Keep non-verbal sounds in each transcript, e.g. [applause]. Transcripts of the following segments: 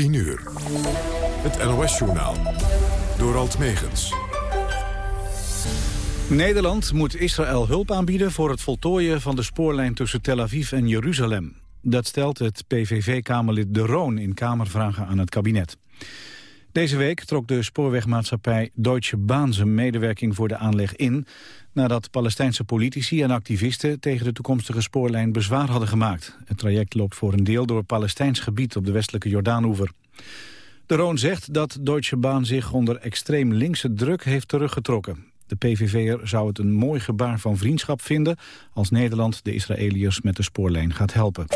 10 uur. Het NOS-journaal. Door Alt Megens. Nederland moet Israël hulp aanbieden voor het voltooien van de spoorlijn tussen Tel Aviv en Jeruzalem. Dat stelt het PVV-kamerlid De Roon in Kamervragen aan het kabinet. Deze week trok de spoorwegmaatschappij Deutsche Bahn zijn medewerking voor de aanleg in... nadat Palestijnse politici en activisten tegen de toekomstige spoorlijn bezwaar hadden gemaakt. Het traject loopt voor een deel door Palestijns gebied op de westelijke Jordaanoever. De Roon zegt dat Deutsche Bahn zich onder extreem linkse druk heeft teruggetrokken. De PVV'er zou het een mooi gebaar van vriendschap vinden... als Nederland de Israëliërs met de spoorlijn gaat helpen.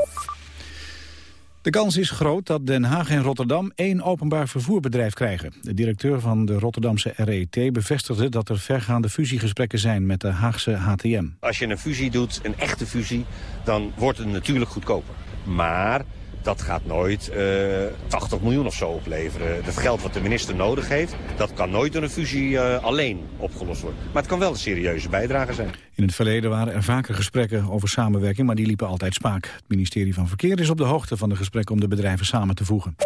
De kans is groot dat Den Haag en Rotterdam één openbaar vervoerbedrijf krijgen. De directeur van de Rotterdamse RET bevestigde dat er vergaande fusiegesprekken zijn met de Haagse HTM. Als je een fusie doet, een echte fusie, dan wordt het natuurlijk goedkoper. Maar dat gaat nooit uh, eh, 80 miljoen of zo opleveren. Dat geld wat de minister nodig heeft, dat kan nooit door een fusie uh, alleen opgelost worden. Maar het kan wel een serieuze bijdrage zijn. In het verleden waren er vaker gesprekken over samenwerking, maar die liepen altijd spaak. Het ministerie van Verkeer is op de hoogte van de gesprekken om de bedrijven samen te voegen.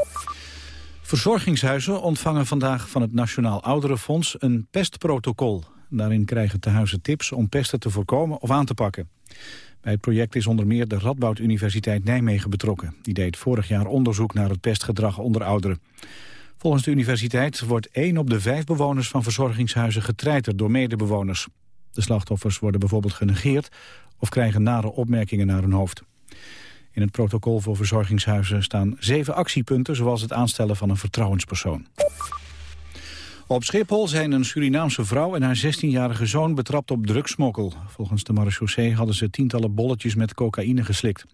Verzorgingshuizen ontvangen vandaag van het Nationaal Ouderenfonds een pestprotocol. Daarin krijgen tehuizen tips om pesten te voorkomen of aan te pakken. Bij het project is onder meer de Radboud Universiteit Nijmegen betrokken. Die deed vorig jaar onderzoek naar het pestgedrag onder ouderen. Volgens de universiteit wordt één op de vijf bewoners van verzorgingshuizen getreiterd door medebewoners. De slachtoffers worden bijvoorbeeld genegeerd of krijgen nare opmerkingen naar hun hoofd. In het protocol voor verzorgingshuizen staan zeven actiepunten... zoals het aanstellen van een vertrouwenspersoon. Op Schiphol zijn een Surinaamse vrouw en haar 16-jarige zoon betrapt op drugsmokkel. Volgens de marechaussee hadden ze tientallen bolletjes met cocaïne geslikt.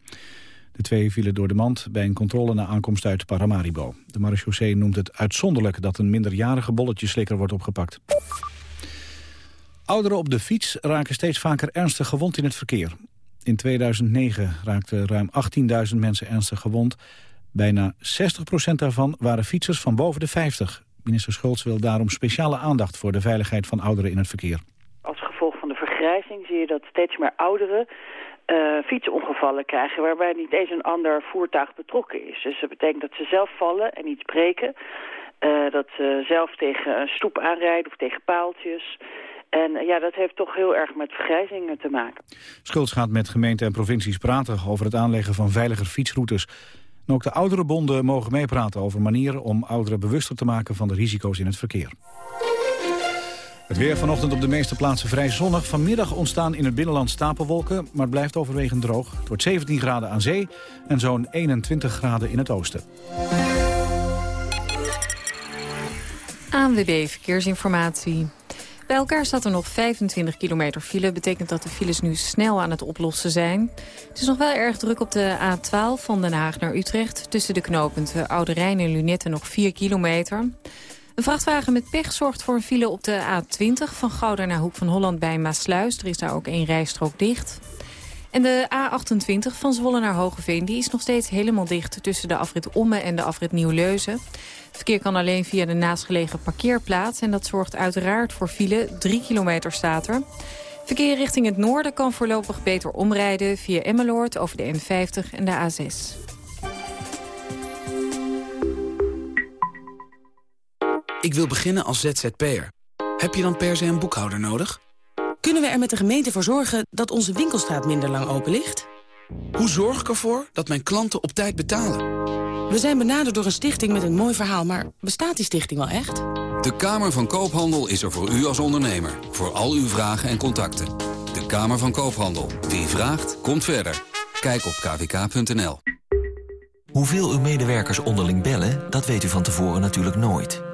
De twee vielen door de mand bij een controle na aankomst uit Paramaribo. De marechaussee noemt het uitzonderlijk dat een minderjarige bolletjeslikker wordt opgepakt. Ouderen op de fiets raken steeds vaker ernstig gewond in het verkeer. In 2009 raakten ruim 18.000 mensen ernstig gewond. Bijna 60% daarvan waren fietsers van boven de 50. Minister Schultz wil daarom speciale aandacht voor de veiligheid van ouderen in het verkeer. Als gevolg van de vergrijzing zie je dat steeds meer ouderen uh, fietsongevallen krijgen... waarbij niet eens een ander voertuig betrokken is. Dus dat betekent dat ze zelf vallen en iets breken. Uh, dat ze zelf tegen een stoep aanrijden of tegen paaltjes... En eh, ja, dat heeft toch heel erg met vergrijzing te maken. Schultz gaat met gemeenten en provincies praten over het aanleggen van veiliger fietsroutes. En ook de oudere bonden mogen meepraten over manieren om ouderen bewuster te maken van de risico's in het verkeer. Het weer vanochtend op de meeste plaatsen vrij zonnig. Vanmiddag ontstaan in het binnenland stapelwolken, maar het blijft overwegend droog. Het wordt 17 graden aan zee en zo'n 21 graden in het oosten. ANWB Verkeersinformatie. Bij elkaar staat er nog 25 kilometer file. Betekent dat de files nu snel aan het oplossen zijn. Het is nog wel erg druk op de A12 van Den Haag naar Utrecht. Tussen de knooppunten Oude Rijn en Lunette nog 4 kilometer. Een vrachtwagen met pech zorgt voor een file op de A20 van Gouda naar Hoek van Holland bij Maasluis. Er is daar ook één rijstrook dicht. En de A28 van Zwolle naar Hogeveen die is nog steeds helemaal dicht... tussen de afrit Omme en de afrit Nieuw-Leuzen. Verkeer kan alleen via de naastgelegen parkeerplaats... en dat zorgt uiteraard voor file. Drie kilometer staat er. Verkeer richting het noorden kan voorlopig beter omrijden... via Emmeloord over de N50 en de A6. Ik wil beginnen als ZZP'er. Heb je dan per se een boekhouder nodig? Kunnen we er met de gemeente voor zorgen dat onze winkelstraat minder lang open ligt? Hoe zorg ik ervoor dat mijn klanten op tijd betalen? We zijn benaderd door een stichting met een mooi verhaal, maar bestaat die stichting wel echt? De Kamer van Koophandel is er voor u als ondernemer. Voor al uw vragen en contacten. De Kamer van Koophandel. Wie vraagt, komt verder. Kijk op kvk.nl. Hoeveel uw medewerkers onderling bellen, dat weet u van tevoren natuurlijk nooit.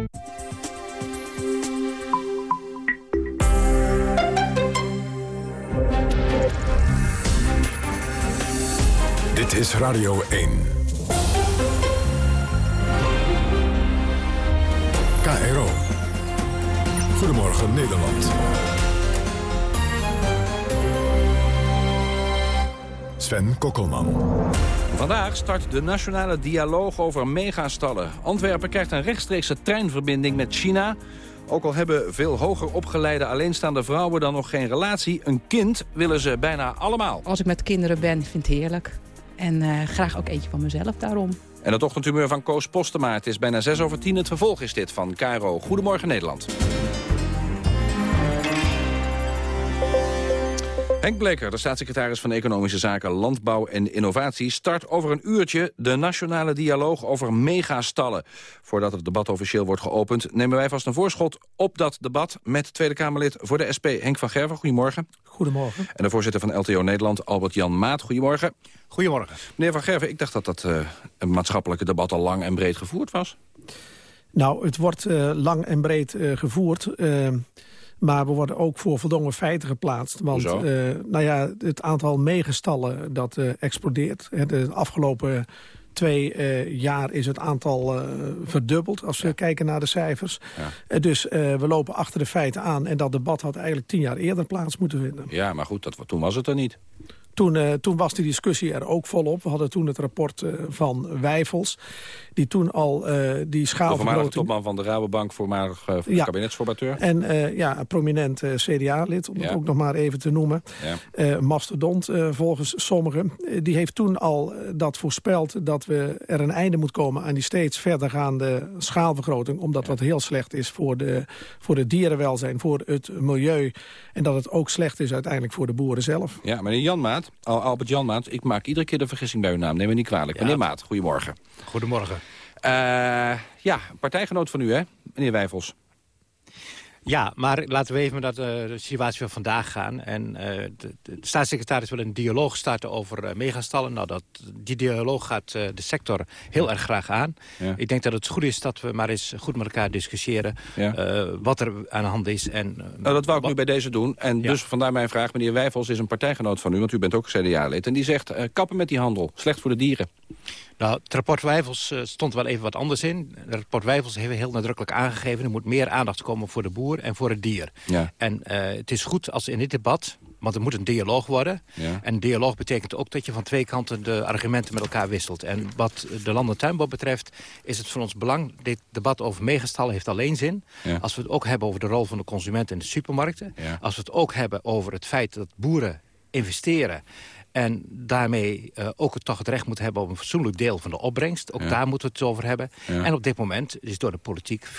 Dit is Radio 1. KRO. Goedemorgen Nederland. Sven Kokkelman. Vandaag start de nationale dialoog over megastallen. Antwerpen krijgt een rechtstreekse treinverbinding met China. Ook al hebben veel hoger opgeleide alleenstaande vrouwen dan nog geen relatie... een kind willen ze bijna allemaal. Als ik met kinderen ben, vind ik het heerlijk. En uh, graag ook eentje van mezelf daarom. En het ochtendhumeur van Koos Postema. Het is bijna 6 over 10. Het vervolg is dit van Cairo. Goedemorgen Nederland. Henk Bleker, de staatssecretaris van Economische Zaken, Landbouw en Innovatie... start over een uurtje de nationale dialoog over megastallen. Voordat het debat officieel wordt geopend... nemen wij vast een voorschot op dat debat... met Tweede Kamerlid voor de SP, Henk van Gerven. Goedemorgen. Goedemorgen. En de voorzitter van LTO Nederland, Albert-Jan Maat. Goedemorgen. Goedemorgen. Meneer van Gerven, ik dacht dat dat uh, een maatschappelijke debat... al lang en breed gevoerd was. Nou, het wordt uh, lang en breed uh, gevoerd... Maar we worden ook voor voldongen feiten geplaatst. Want uh, nou ja, het aantal meegestallen dat uh, explodeert. De afgelopen twee uh, jaar is het aantal verdubbeld als we ja. kijken naar de cijfers. Ja. dus we lopen achter de feiten aan. En dat debat had eigenlijk tien jaar eerder plaats moeten vinden. Ja, maar goed, dat, toen was het er niet. Toen, uh, toen, was die discussie er ook volop. We hadden toen het rapport uh, van Wijfels. Die toen al uh, die schaalvergroting... De topman van de Rabobank, voormalig ja. kabinetsformateur. En ja, een prominent CDA-lid, om ja. het ook nog maar even te noemen. Ja. mastodont, volgens sommigen. die heeft toen al dat voorspeld dat we er een einde moet komen... aan die steeds verdergaande schaalvergroting. Omdat dat heel slecht is voor de, voor de dierenwelzijn, voor het milieu. En dat het ook slecht is uiteindelijk voor de boeren zelf. Ja, meneer Jan Maat, Albert Jan Maat, ik maak iedere keer de vergissing bij uw naam. Neem me niet kwalijk. Ja. Meneer Maat, goedemorgen. Goedemorgen. Uh, ja, partijgenoot van u, hè, meneer Wijfels? Ja, maar laten we even naar de, de situatie van vandaag gaan. En uh, de, de, staatssecretaris wil een dialoog starten over uh, megastallen. Nou, dat, die dialoog gaat de sector heel erg graag aan. Ja. Ik denk dat het goed is dat we maar eens goed met elkaar discussiëren... Ja. wat er aan de hand is. En, nou, dat wou ik nu bij deze doen. En ja. dus vandaar mijn vraag. Meneer Wijfels is een partijgenoot van u, want u bent ook CDA-lid. En die zegt, kappen met die handel. Slecht voor de dieren. Nou, het rapport Wijfels uh, stond wel even wat anders in. Het rapport Wijfels heeft heel nadrukkelijk aangegeven... er moet meer aandacht komen voor de boer en voor het dier. Ja. En uh, het is goed als in dit debat... Want er moet een dialoog worden. Ja. En dialoog betekent ook dat je van twee kanten de argumenten met elkaar wisselt. En wat de land- en tuinbouw betreft is het voor ons belang... dit debat over meegestallen heeft alleen zin... Ja. als we het ook hebben over de rol van de consument in de supermarkten. Als we het ook hebben over het feit dat boeren investeren... En daarmee uh, ook het, toch het recht moet hebben op een fatsoenlijk deel van de opbrengst. Ook ja. daar moeten we het over hebben. Ja. En op dit moment is door de politiek 40%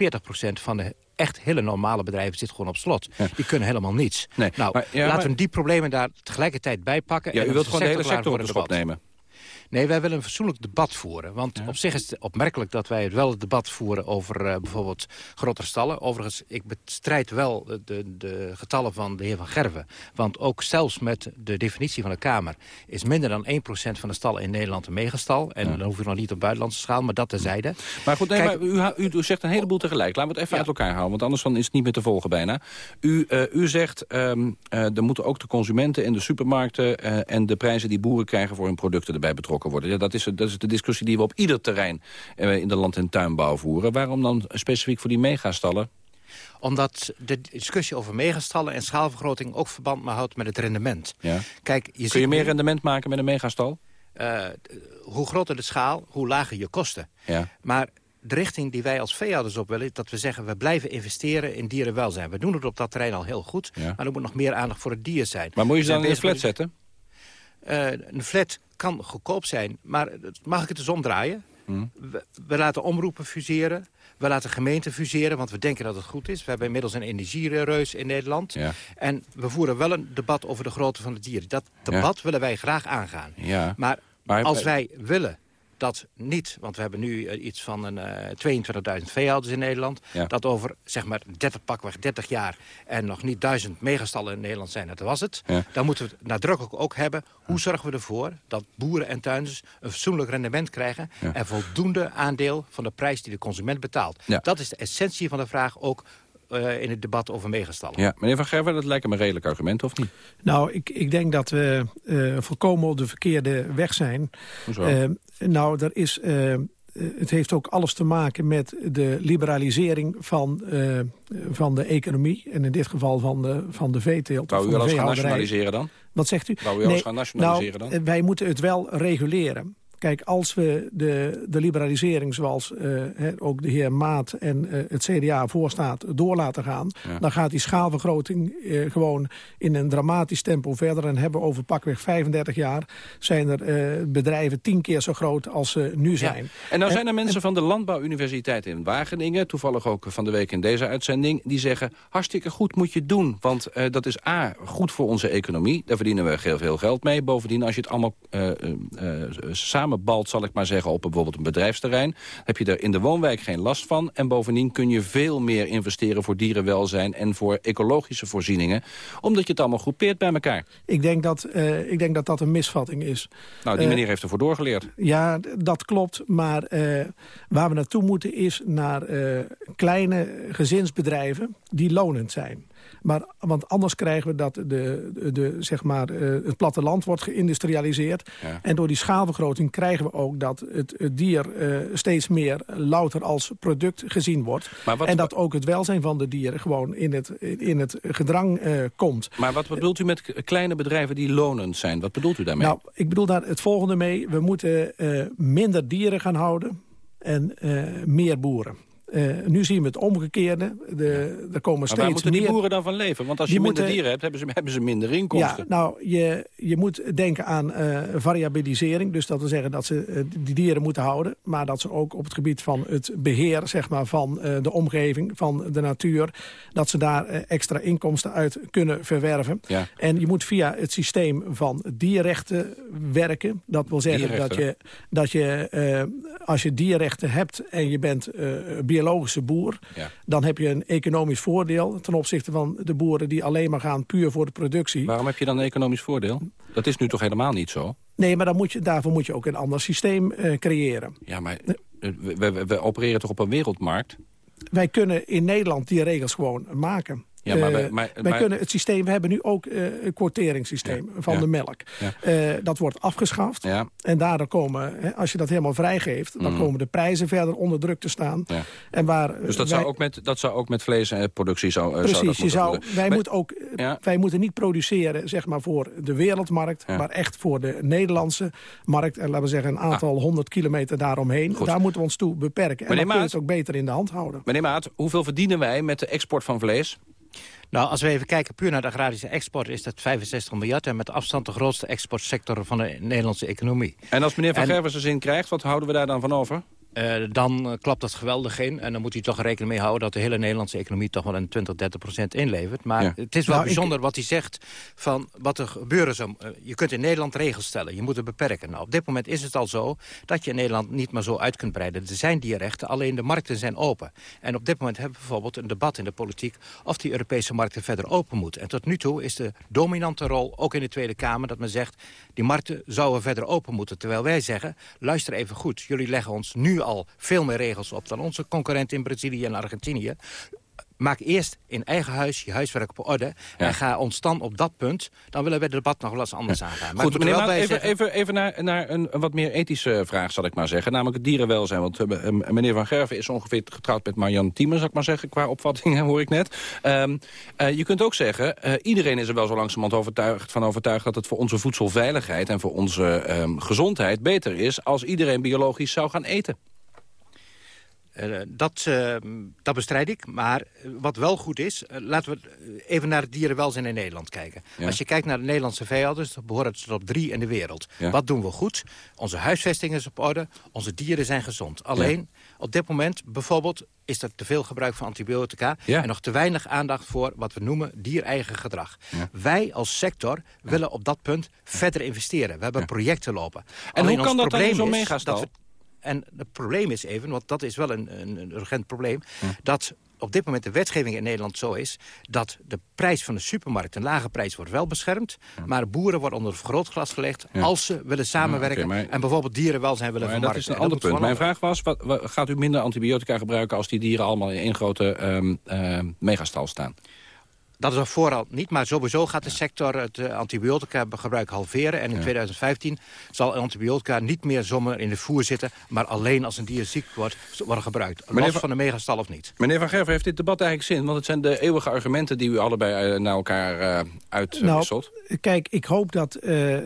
van de echt hele normale bedrijven zit gewoon op slot. Ja. Die kunnen helemaal niets. Nee. Nou, maar, laten we die problemen daar tegelijkertijd bij pakken. Ja, u wilt gewoon de hele sector op de schop nemen. Nee, wij willen een fatsoenlijk debat voeren. Want ja. op zich is het opmerkelijk dat wij het wel het debat voeren over uh, bijvoorbeeld grotere stallen. Overigens, ik bestrijd wel de, de getallen van de heer Van Gerven. Want ook zelfs met de definitie van de Kamer... is minder dan 1% van de stallen in Nederland een megastal. En ja. dan hoef je nog niet op buitenlandse schaal, maar dat terzijde. Maar goed, nee, Kijk, maar u, u, u, zegt een heleboel tegelijk. Laten we het even ja. uit elkaar houden, want anders dan is het niet meer te volgen bijna. U, uh, u zegt, um, uh, er moeten ook de consumenten en de supermarkten... en de prijzen die boeren krijgen voor hun producten erbij betrokken worden. Ja, dat, is, dat is de discussie die we op ieder terrein eh, in de land- en tuinbouw voeren. Waarom dan specifiek voor die megastallen? Omdat de discussie over megastallen en schaalvergroting ook verband houdt met het rendement. Ja. Kijk, je Kun je meer rendement maken met een megastal? Uh, hoe groter de schaal, hoe lager je kosten. Ja. Maar de richting die wij als veehouders op willen... is dat we zeggen, we blijven investeren in dierenwelzijn. We doen het op dat terrein al heel goed, ja. maar er moet nog meer aandacht voor het dier zijn. Maar moet je ze dan in een flat zetten? Uh, een flat kan goedkoop zijn, maar mag ik het eens omdraaien? Hmm. We, we, laten omroepen fuseren. We laten gemeenten fuseren, want we denken dat het goed is. We hebben inmiddels een energiereus in Nederland. Ja. En we voeren wel een debat over de grootte van de dieren. Dat debat ja. willen wij graag aangaan. Ja. Maar, maar als wij willen dat niet, want we hebben nu iets van een 22.000 veehouders in Nederland... dat over zeg maar 30, pakweg 30 jaar en nog niet duizend megastallen in Nederland zijn, dat was het. Dan moeten we het nadrukkelijk ook hebben, hoe zorgen we ervoor dat boeren en tuinders een fatsoenlijk rendement krijgen... en voldoende aandeel van de prijs die de consument betaalt. Dat is de essentie van de vraag ook in het debat over megastallen. Ja, meneer Van Gerwen, dat lijken me redelijk argument, of niet? Nou, ik, ik denk dat we uh, volkomen op de verkeerde weg zijn. Hoezo? Uh, nou, er is... het heeft ook alles te maken met de liberalisering van, van de economie. En in dit geval van de, van de veeteelt. Wou u wel eens gaan nationaliseren dan? Wat zegt u? Wou u wel eens gaan nationaliseren nou, dan? Wij moeten het wel reguleren. Kijk, als we de, de liberalisering zoals uh, ook de heer Maat en uh, het CDA voorstaat door laten gaan... dan gaat die schaalvergroting uh, gewoon in een dramatisch tempo verder. En hebben we over pakweg 35 jaar zijn er bedrijven tien keer zo groot als ze nu zijn. Ja. En nou zijn er mensen van de Landbouwuniversiteit in Wageningen... toevallig ook van de week in deze uitzending... die zeggen, hartstikke goed moet je doen. Want dat is A, goed voor onze economie. Daar verdienen we heel veel geld mee. Bovendien, als je het allemaal samen samenbalt, zal ik maar zeggen, op bijvoorbeeld een bedrijfsterrein. Heb je er in de woonwijk geen last van. En bovendien kun je veel meer investeren voor dierenwelzijn en voor ecologische voorzieningen. Omdat je het allemaal groepeert bij elkaar. Ik denk dat uh, ik denk dat, dat een misvatting is. Nou, die uh, meneer heeft ervoor doorgeleerd. Ja, dat klopt. Maar uh, waar we naartoe moeten is naar kleine gezinsbedrijven die lonend zijn. Maar, want anders krijgen we dat de, de, zeg maar, uh, het platteland wordt geïndustrialiseerd. Ja. En door die schaalvergroting krijgen we ook dat het, het dier uh, steeds meer louter als product gezien wordt. Wat, en dat ook het welzijn van de dieren gewoon in het, in het gedrang uh, komt. Maar wat bedoelt u met kleine bedrijven die lonend zijn? Wat bedoelt u daarmee? Nou, ik bedoel daar het volgende mee. We moeten minder dieren gaan houden en meer boeren. Uh, nu zien we het omgekeerde. De, er komen maar steeds waar moeten meer... die boeren dan van leven? Want als je minder moeten- dieren hebt, hebben ze, [laughs] hebben ze minder inkomsten. Ja, nou, je, je moet denken aan eh, variabilisering. Dus dat wil zeggen dat ze eh, die dieren moeten houden. Maar dat ze ook op het gebied van het beheer zeg maar, van eh, de omgeving, van de natuur... dat ze daar eh, extra inkomsten uit kunnen verwerven. Ja. En je moet via het systeem van dierrechten werken. Dat wil zeggen dat je, dat je eh, als je dierrechten hebt en je bent eh, biologische boer... Ja. dan heb je een economisch voordeel ten opzichte van de boeren... die alleen maar gaan puur voor de productie. Waarom heb je dan een economisch voordeel? Dat is nu toch helemaal niet zo? Nee, maar dan moet je, daarvoor moet je ook een ander systeem eh, creëren. Ja, maar eh, we, we, we opereren toch op een wereldmarkt? Wij kunnen in Nederland die regels gewoon maken. Ja, maar Eh, wij- maar- wij maar- kunnen het systeem, we hebben nu ook eh, een quoteringssysteem van ja, de melk. ja. Eh, dat wordt afgeschaft. En daardoor komen, hè, als je dat helemaal vrijgeeft... dan Mm. komen de prijzen verder onder druk te staan. En waar, Dus dat, wij- zou ook met, dat zou ook met vleesproductie zo, zou Precies, dat je zou, gebeuren. wij, Maar- ook, wij moeten niet produceren zeg maar, voor de wereldmarkt... Maar echt voor de Nederlandse markt. En laten we zeggen een aantal honderd kilometer daaromheen. Ah. Goed. Daar moeten we ons toe beperken. En Meneer dan kun je Maat. het ook beter in de hand houden. Meneer Maat, hoeveel verdienen wij met de export van vlees? Nou, als we even kijken puur naar de agrarische export... is dat 65 miljard en met afstand de grootste exportsector van de Nederlandse economie. En als meneer Van En- Gerwen zijn zin krijgt, wat houden we daar dan van over? Eh, dan eh, klapt dat geweldig in. En dan moet u toch rekening mee houden... dat de hele Nederlandse economie toch wel een 20, 30 procent inlevert. Maar Ja. het is wel Nou, ik- bijzonder wat hij zegt... van wat er gebeuren zou... eh, je kunt in Nederland regels stellen. Je moet het beperken. Nou, op dit moment is het al zo... dat je in Nederland niet meer zo uit kunt breiden. Er zijn die rechten, alleen de markten zijn open. En op dit moment hebben we bijvoorbeeld een debat in de politiek... of die Europese markten verder open moeten. En tot nu toe is de dominante rol, ook in de Tweede Kamer... dat men zegt, die markten zouden verder open moeten. Terwijl wij zeggen, luister even goed. Jullie leggen ons nu al veel meer regels op... dan onze concurrenten in Brazilië en Argentinië. Maak eerst in eigen huis je huiswerk op orde... Ja. en ga ons dan op dat punt... dan willen we het debat nog wel eens anders aangaan. Maar Goed, er meneer Maat, even, zeggen- even, even naar, naar een, een wat meer ethische vraag, zal ik maar zeggen. Namelijk het dierenwelzijn. Want eh, meneer Van Gerven is ongeveer getrouwd met Marianne Thieme, zal ik maar zeggen, qua opvatting, [laughs] hoor ik net. Ehm, eh, je kunt ook zeggen, eh, iedereen is er wel zo langzamerhand overtuigd, van overtuigd... dat het voor onze voedselveiligheid en voor onze ehm, gezondheid beter is... als iedereen biologisch zou gaan eten. Eh, dat, eh, dat bestrijd ik. Maar wat wel goed is, eh, laten we even naar het dierenwelzijn in Nederland kijken. Ja. Als je kijkt naar de Nederlandse veehouders, dan behoren ze op drie in de wereld. Ja. Wat doen we goed? Onze huisvesting is op orde, onze dieren zijn gezond. Alleen, op dit moment bijvoorbeeld is er te veel gebruik van antibiotica... En nog te weinig aandacht voor wat we noemen diereigen gedrag. Wij als sector willen op dat punt verder investeren. We hebben projecten lopen. En Alleen hoe ons kan dat dan in probleem is megastal? dat we- En het probleem is even, want dat is wel een, een, een urgent probleem... dat op dit moment de wetgeving in Nederland zo is... dat de prijs van de supermarkt, een lage prijs, wordt wel beschermd... maar boeren worden onder vergrootglas gelegd als ze willen samenwerken... en bijvoorbeeld dierenwelzijn willen vermarkten. Dat is een ander punt. Mijn vraag was, wat, gaat u minder antibiotica gebruiken... als die dieren allemaal in één grote um, megastal staan? Dat is al vooral niet, maar sowieso gaat de sector het uh, antibiotica gebruik halveren. En in 2015 zal antibiotica niet meer zomaar in de voer zitten... maar alleen als een dier ziek wordt, worden gebruikt. Los van de megastal of niet. Meneer Van Gerven, heeft dit debat eigenlijk zin? Want het zijn de eeuwige argumenten die u allebei uh, naar elkaar uh, uitwisselt. Nou, kijk, ik hoop dat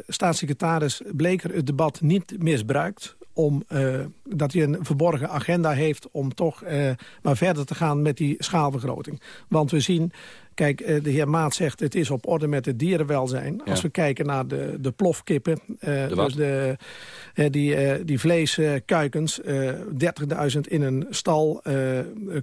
staatssecretaris Bleker het debat niet misbruikt om, uh, dat hij een verborgen agenda heeft om toch uh, maar verder te gaan met die schaalvergroting. Want we zien Kijk, eh, de heer Maat zegt het is op orde met het dierenwelzijn. Als we kijken naar de, de plofkippen, de dus de, die, die vleeskuikens, 30.000 in een stal,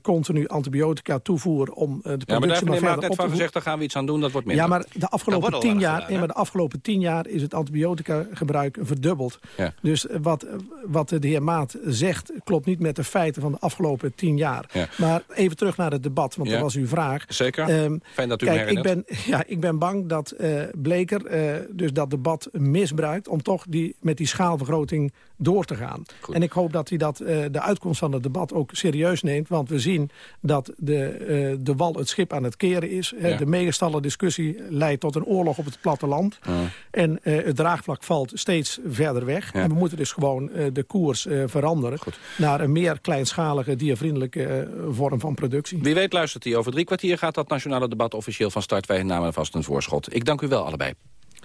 continu antibiotica toevoer om de productie ja, maar daar maar verder net van gezegd, daar gaan we iets aan doen, dat wordt minder. Ja, maar de afgelopen, tien jaar, gedaan, maar de afgelopen tien jaar is het antibiotica gebruik verdubbeld. Ja. Dus wat, wat de heer Maat zegt, klopt niet met de feiten van de afgelopen tien jaar. Ja. Maar even terug naar het debat, want dat was uw vraag. Zeker. Um, Fijn dat u Kijk, ik ben, ja, ik ben bang dat uh, Bleker uh, dus dat debat misbruikt... om toch die, met die schaalvergroting door te gaan. Goed. En ik hoop dat hij dat, uh, de uitkomst van het debat ook serieus neemt. Want we zien dat de, de wal het schip aan het keren is. Ja. De megastallen discussie leidt tot een oorlog op het platteland. Ja. En het draagvlak valt steeds verder weg. En we moeten dus gewoon de koers veranderen... Goed. naar een meer kleinschalige, diervriendelijke vorm van productie. Wie weet luistert hij over drie kwartier gaat dat nationale debat officieel van start. Wij namen vast een voorschot. Ik dank u wel allebei.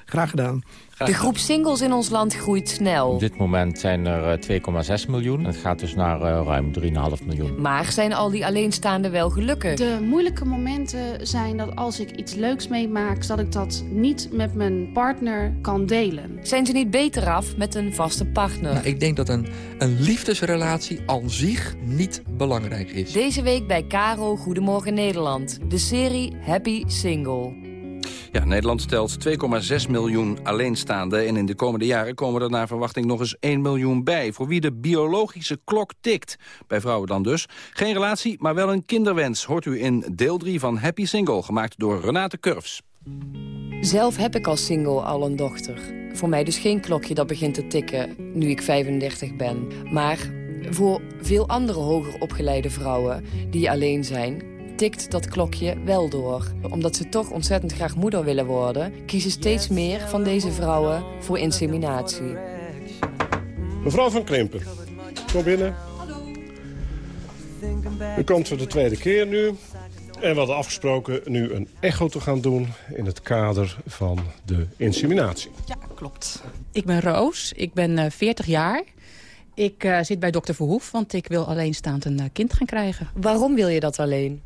Graag gedaan. De groep singles in ons land groeit snel. Op dit moment zijn er 2,6 miljoen. Het gaat dus naar uh, ruim 3,5 miljoen. Maar zijn al die alleenstaanden wel gelukkig? De moeilijke momenten zijn dat als ik iets leuks meemaak... dat ik dat niet met mijn partner kan delen. Zijn ze niet beter af met een vaste partner? Nou, ik denk dat een, een liefdesrelatie aan zich niet belangrijk is. Deze week bij Caro Goedemorgen Nederland. De serie Happy Single. Ja, Nederland telt 2,6 miljoen alleenstaanden... en in de komende jaren komen er naar verwachting nog eens 1 miljoen bij... voor wie de biologische klok tikt. Bij vrouwen dan dus. Geen relatie, maar wel een kinderwens... hoort u in deel 3 van Happy Single, gemaakt door Renate Curves. Zelf heb ik als single al een dochter. Voor mij dus geen klokje dat begint te tikken nu ik 35 ben. Maar voor veel andere hoger opgeleide vrouwen die alleen zijn tikt dat klokje wel door. Omdat ze toch ontzettend graag moeder willen worden... kiezen steeds meer van deze vrouwen voor inseminatie. Mevrouw van Krimpen, kom binnen. U komt voor de tweede keer nu. En we hadden afgesproken nu een echo te gaan doen... in het kader van de inseminatie. Ja, klopt. Ik ben Roos, ik ben uh, 40 jaar... Ik uh, zit bij dokter Verhoef, want ik wil alleenstaand een uh, kind gaan krijgen. Waarom wil je dat alleen?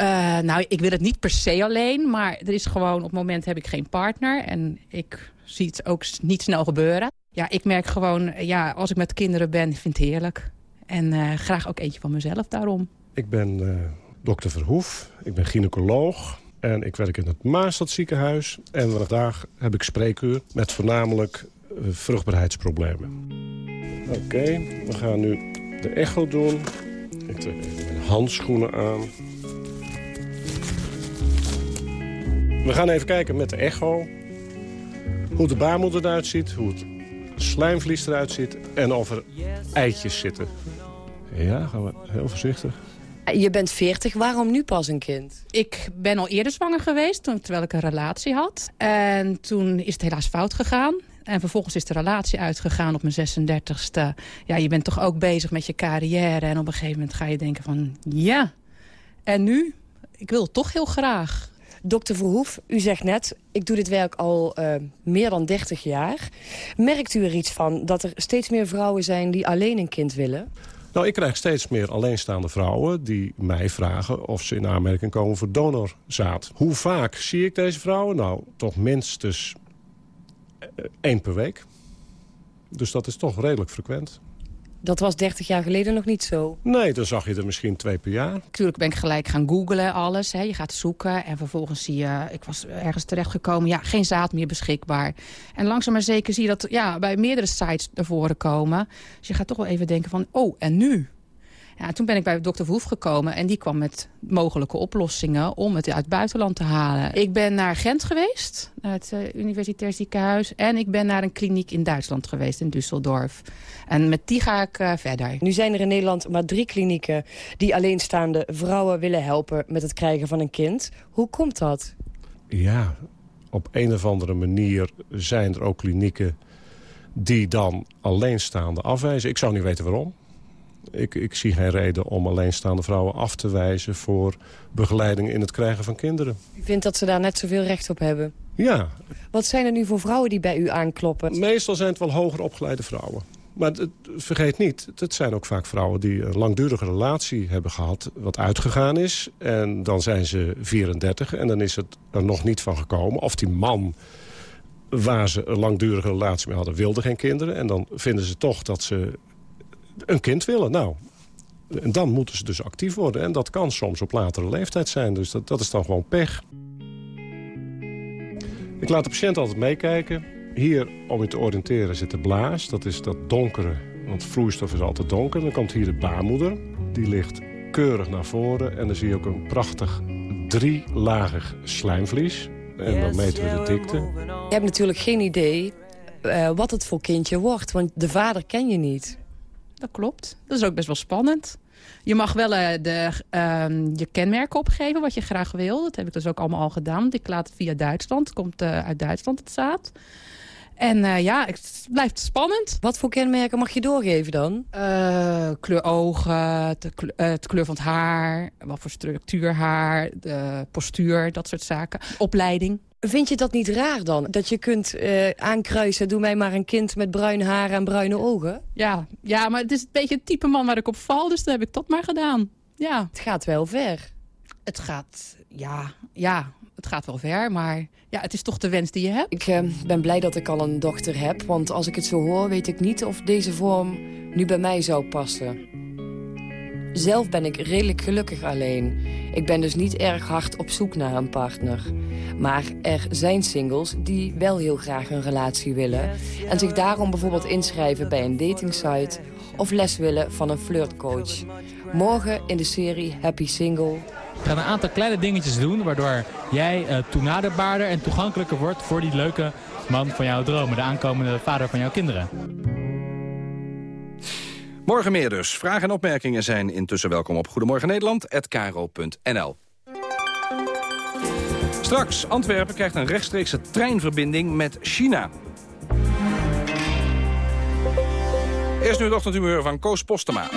Uh, nou, ik wil het niet per se alleen, maar er is gewoon op het moment heb ik geen partner. En ik zie het ook niet snel gebeuren. Ja, ik merk gewoon, ja, als ik met kinderen ben, vind ik het heerlijk. En uh, graag ook eentje van mezelf daarom. Ik ben uh, dokter Verhoef, ik ben gynaecoloog. En ik werk in het Maastad ziekenhuis. En vandaag heb ik spreekuur met voornamelijk vruchtbaarheidsproblemen. Oké, we gaan nu de echo doen. Ik trek even mijn handschoenen aan. We gaan even kijken met de echo hoe de baarmoeder eruit ziet, hoe het slijmvlies eruit ziet en of er eitjes zitten. Ja, gaan we heel voorzichtig. Je bent 40, waarom nu pas een kind? Ik ben al eerder zwanger geweest, terwijl ik een relatie had. En toen is het helaas fout gegaan. En vervolgens is de relatie uitgegaan op mijn 36e. Ja, je bent toch ook bezig met je carrière. En op een gegeven moment ga je denken van, ja, en nu? Ik wil het toch heel graag. Dokter Verhoef, u zegt net, ik doe dit werk al uh, meer dan 30 jaar. Merkt u er iets van dat er steeds meer vrouwen zijn die alleen een kind willen? Nou, ik krijg steeds meer alleenstaande vrouwen die mij vragen of ze in aanmerking komen voor donorzaad. Hoe vaak zie ik deze vrouwen? Nou, toch minstens één per week. Dus dat is toch redelijk frequent. Dat was 30 jaar geleden nog niet zo. Nee, dan zag je er misschien twee per jaar. Natuurlijk ben ik gelijk gaan googlen alles. Hè. Je gaat zoeken en vervolgens zie je... Ik was ergens terechtgekomen, ja, geen zaad meer beschikbaar. En langzaam maar zeker zie je dat ja, bij meerdere sites naar voren komen. Dus je gaat toch wel even denken van, oh, en nu? Ja, toen ben ik bij dokter Verhoef gekomen en die kwam met mogelijke oplossingen om het uit het buitenland te halen. Ik ben naar Gent geweest, naar het uh, Universitair Ziekenhuis. En ik ben naar een kliniek in Duitsland geweest, in Düsseldorf. En met die ga ik uh, verder. Nu zijn er in Nederland maar drie klinieken die alleenstaande vrouwen willen helpen met het krijgen van een kind. Hoe komt dat? Ja, op een of andere manier zijn er ook klinieken die dan alleenstaande afwijzen. Ik zou niet weten waarom. Ik, ik zie geen reden om alleenstaande vrouwen af te wijzen... voor begeleiding in het krijgen van kinderen. U vindt dat ze daar net zoveel recht op hebben? Ja. Wat zijn er nu voor vrouwen die bij u aankloppen? Meestal zijn het wel hoger opgeleide vrouwen. Maar het, vergeet niet, het zijn ook vaak vrouwen die een langdurige relatie hebben gehad... wat uitgegaan is. En dan zijn ze 34 en dan is het er nog niet van gekomen. Of die man waar ze een langdurige relatie mee hadden, wilde geen kinderen. En dan vinden ze toch dat ze een kind willen. Nou, en dan moeten ze dus actief worden. En dat kan soms op latere leeftijd zijn. Dus dat, dat is dan gewoon pech. Ik laat de patiënt altijd meekijken. Hier, om je te oriënteren, zit de blaas. Dat is dat donkere, want vloeistof is altijd donker. Dan komt hier de baarmoeder. Die ligt keurig naar voren. En dan zie je ook een prachtig drielagig slijmvlies. En dan meten we de dikte. Je hebt natuurlijk geen idee uh, wat het voor kindje wordt. Want de vader ken je niet dat klopt. Dat is ook best wel spannend. Je mag wel uh, de, uh, je kenmerken opgeven, wat je graag wil. Dat heb ik dus ook allemaal al gedaan. Want ik laat het via Duitsland. Het komt uh, uit Duitsland, het zaad. En uh, ja, het blijft spannend. Wat voor kenmerken mag je doorgeven dan? kleur ogen, de kleur, het kleur van het haar, wat voor structuur haar, de postuur, dat soort zaken. Opleiding. Vind je dat niet raar dan? Dat je kunt uh, aankruisen, doe mij maar een kind met bruin haar en bruine ogen? Ja, ja, maar het is een beetje het type man waar ik op val, dus dan heb ik dat maar gedaan. Ja. Het gaat wel ver. Het gaat, ja, ja, het gaat wel ver, maar ja, het is toch de wens die je hebt. Ik uh, ben blij dat ik al een dochter heb, want als ik het zo hoor, weet ik niet of deze vorm nu bij mij zou passen. Zelf ben ik redelijk gelukkig alleen. Ik ben dus niet erg hard op zoek naar een partner. Maar er zijn singles die wel heel graag een relatie willen... en zich daarom bijvoorbeeld inschrijven bij een datingsite... of les willen van een flirtcoach. Morgen in de serie Happy Single... We gaan een aantal kleine dingetjes doen... waardoor jij uh, toenaderbaarder en toegankelijker wordt... voor die leuke man van jouw dromen. De aankomende vader van jouw kinderen. Morgen meer dus. Vragen en opmerkingen zijn intussen welkom op Goedemorgen Nederland@karo.nl. Straks, Antwerpen krijgt een rechtstreekse treinverbinding met China. Eerst nu het ochtendhumeur van Koos Postema.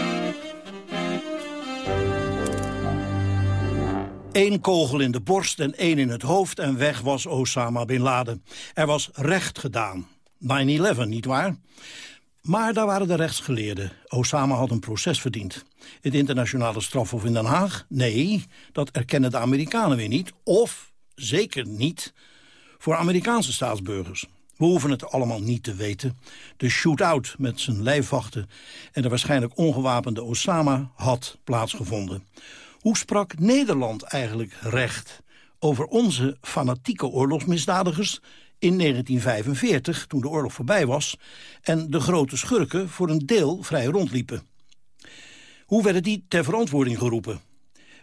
Eén kogel in de borst en één in het hoofd en weg was Osama Bin Laden. Er was recht gedaan. 9-11, nietwaar? Maar daar waren de rechtsgeleerden. Osama had een proces verdiend. Het internationale strafhof in Den Haag? Nee, dat erkennen de Amerikanen weer niet. Of, zeker niet, voor Amerikaanse staatsburgers. We hoeven het allemaal niet te weten. De shootout met zijn lijfwachten en de waarschijnlijk ongewapende Osama had plaatsgevonden. Hoe sprak Nederland eigenlijk recht over onze fanatieke oorlogsmisdadigers in 1945, toen de oorlog voorbij was... en de grote schurken voor een deel vrij rondliepen. Hoe werden die ter verantwoording geroepen?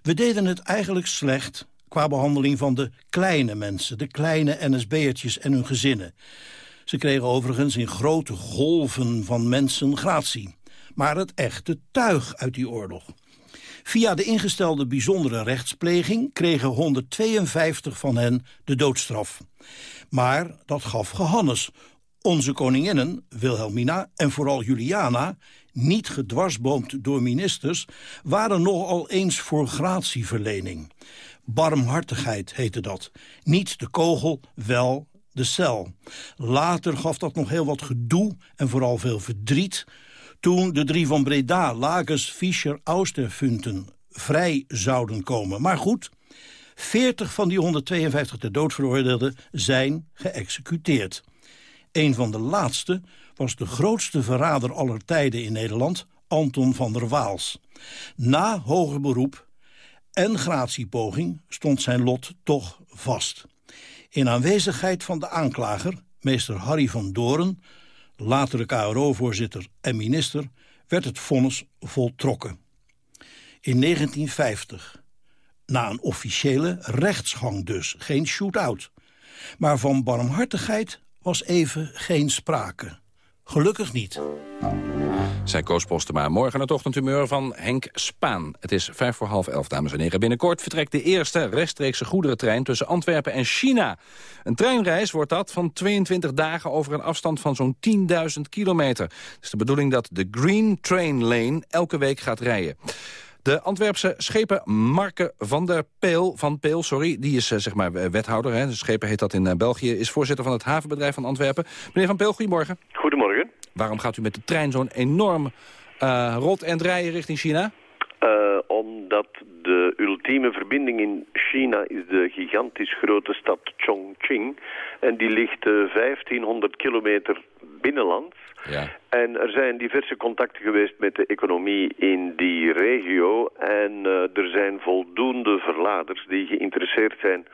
We deden het eigenlijk slecht qua behandeling van de kleine mensen... de kleine NSB'ertjes en hun gezinnen. Ze kregen overigens in grote golven van mensen gratie. Maar het echte tuig uit die oorlog... Via de ingestelde bijzondere rechtspleging kregen 152 van hen de doodstraf. Maar dat gaf gehannes. Onze koninginnen, Wilhelmina en vooral Juliana... niet gedwarsboomd door ministers... waren nogal eens voor gratieverlening. Barmhartigheid heette dat. Niet de kogel, wel de cel. Later gaf dat nog heel wat gedoe en vooral veel verdriet... toen de drie van Breda, Lagers, Fischer, Austerfunten vrij zouden komen. Maar goed, 40 van die 152 ter dood veroordeelden zijn geëxecuteerd. Een van de laatste was de grootste verrader aller tijden in Nederland Anton van der Waals. Na hoger beroep en gratiepoging stond zijn lot toch vast. In aanwezigheid van de aanklager, meester Harry van Doren... latere KRO-voorzitter en minister, werd het vonnis voltrokken. In 1950, na een officiële rechtsgang dus, geen shoot-out. Maar van barmhartigheid was even geen sprake. Gelukkig niet. Zij Koos Postema. Morgen het ochtendhumeur van Henk Spaan. Het is vijf voor half elf, dames en heren. Binnenkort vertrekt de eerste rechtstreekse goederentrein tussen Antwerpen en China. Een treinreis wordt dat van 22 dagen over een afstand van zo'n 10.000 kilometer. Het is de bedoeling dat de Green Train Lane elke week gaat rijden. De Antwerpse schepen Marke van der Peel, van Peel, sorry, die is uh, zeg maar wethouder, hè, de schepen heet dat in uh, België, is voorzitter van het havenbedrijf van Antwerpen. Meneer van Peel, goedemorgen. Goedemorgen. Waarom gaat u met de trein zo'n enorm uh, rot en rijden richting China? omdat de ultieme verbinding in China is de gigantisch grote stad Chongqing. En die ligt 1500 kilometer binnenland. Ja. En er zijn diverse contacten geweest met de economie in die regio. En uh, er zijn voldoende verladers die geïnteresseerd zijn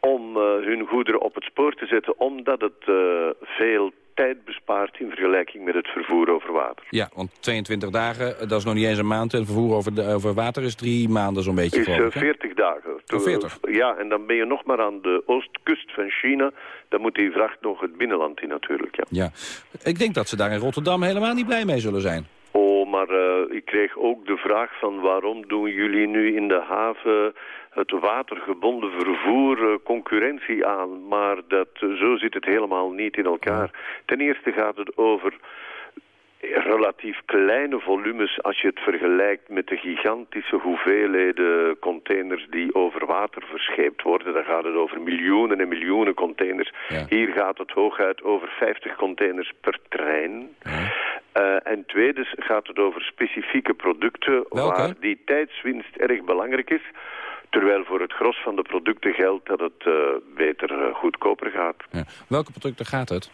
om uh, hun goederen op het spoor te zetten... omdat het uh, veel tijd bespaart in vergelijking met het vervoer over water. Ja, want 22 dagen, dat is nog niet eens een maand. En vervoer over, de, over water is drie maanden zo'n beetje. Is uh, 40 dagen. Oh, 40? Ja, en dan ben je nog maar aan de oostkust van China. Dan moet die vracht nog het binnenland in natuurlijk, ja. ja. Ik denk dat ze daar in Rotterdam helemaal niet blij mee zullen zijn. Oh, maar uh, ik kreeg ook de vraag van waarom doen jullie nu in de haven het watergebonden vervoer uh, concurrentie aan. Maar dat, uh, zo zit het helemaal niet in elkaar. Ten eerste gaat het over relatief kleine volumes als je het vergelijkt met de gigantische hoeveelheden containers die over water verscheept worden. Dan gaat het over miljoenen en miljoenen containers. Ja. Hier gaat het hooguit over 50 containers per trein. Ja. Uh, en tweede gaat het over specifieke producten Welke? waar die tijdswinst erg belangrijk is. Terwijl voor het gros van de producten geldt dat het uh, beter uh, goedkoper gaat. Ja. Welke producten gaat het?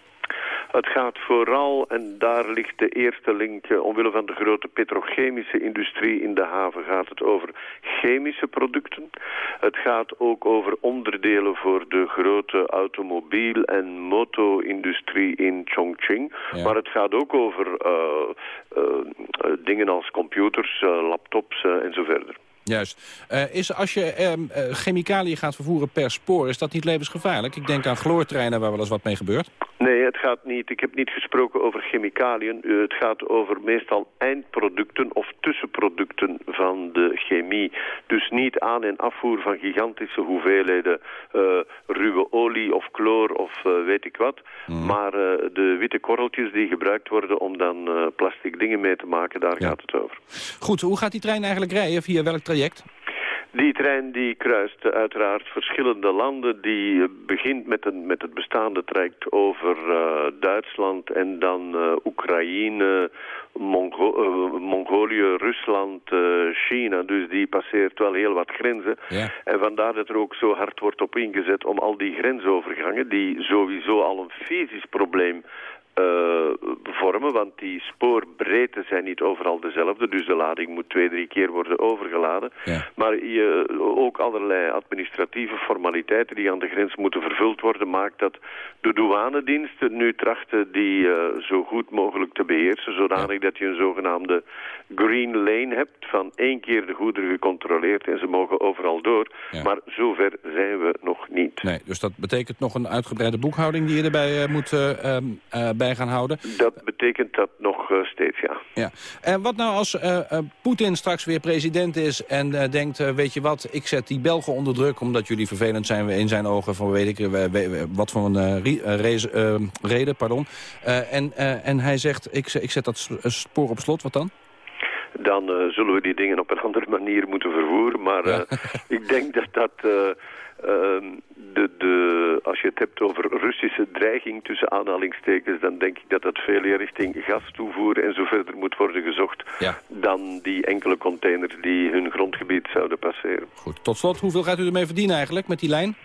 Het gaat vooral, en daar ligt de eerste link, omwille van de grote petrochemische industrie in de haven, gaat het over chemische producten. Het gaat ook over onderdelen voor de grote automobiel- en moto-industrie in Chongqing. Ja. Maar het gaat ook over uh, dingen als computers, laptops en zo verder. Juist. Uh, is als je uh, uh, chemicaliën gaat vervoeren per spoor, is dat niet levensgevaarlijk? Ik denk aan chloortreinen waar wel eens wat mee gebeurt. Nee, het gaat niet. Ik heb niet gesproken over chemicaliën. het gaat over meestal eindproducten of tussenproducten van de chemie. Dus niet aan- en afvoer van gigantische hoeveelheden ruwe olie of chloor of weet ik wat. Mm. Maar de witte korreltjes die gebruikt worden om dan plastic dingen mee te maken, daar ja. gaat het over. Goed, hoe gaat die trein eigenlijk rijden? Via welk traject? Die trein die kruist uiteraard verschillende landen. Die begint met, een, met het bestaande traject over uh, Duitsland en dan uh, Oekraïne, Mongo uh, Mongolië, Rusland, China. Dus die passeert wel heel wat grenzen. Ja. En vandaar dat er ook zo hard wordt op ingezet om al die grensovergangen, die sowieso al een fysisch probleem vormen, want die spoorbreedte zijn niet overal dezelfde, dus de lading moet twee, drie keer worden overgeladen. Ja. Maar je, ook allerlei administratieve formaliteiten die aan de grens moeten vervuld worden, maakt dat de douanediensten nu trachten die uh, zo goed mogelijk te beheersen, zodanig ja. dat je een zogenaamde green lane hebt, van één keer de goederen gecontroleerd en ze mogen overal door. Ja. Maar zover zijn we nog niet. Nee, dus dat betekent nog een uitgebreide boekhouding die je erbij uh, moet um, bij gaan houden. Dat betekent dat nog uh, steeds, ja. ja. En wat nou als uh, uh, Poetin straks weer president is en denkt... weet je wat, ik zet die Belgen onder druk... omdat jullie vervelend zijn in zijn ogen... van weet ik wat voor een reden, pardon. en, en hij zegt, ik, ik zet dat spoor op slot, wat dan? Dan uh, zullen we die dingen op een [laughs] andere manier moeten vervoeren. Maar uh, ja. ik denk dat dat... Uh, de, de, als je het hebt over Russische dreiging tussen aanhalingstekens... dan denk ik dat dat veel meer richting gastoevoer en zo verder moet worden gezocht... Ja. dan die enkele containers die hun grondgebied zouden passeren. Goed, tot slot, hoeveel gaat u ermee verdienen eigenlijk met die lijn?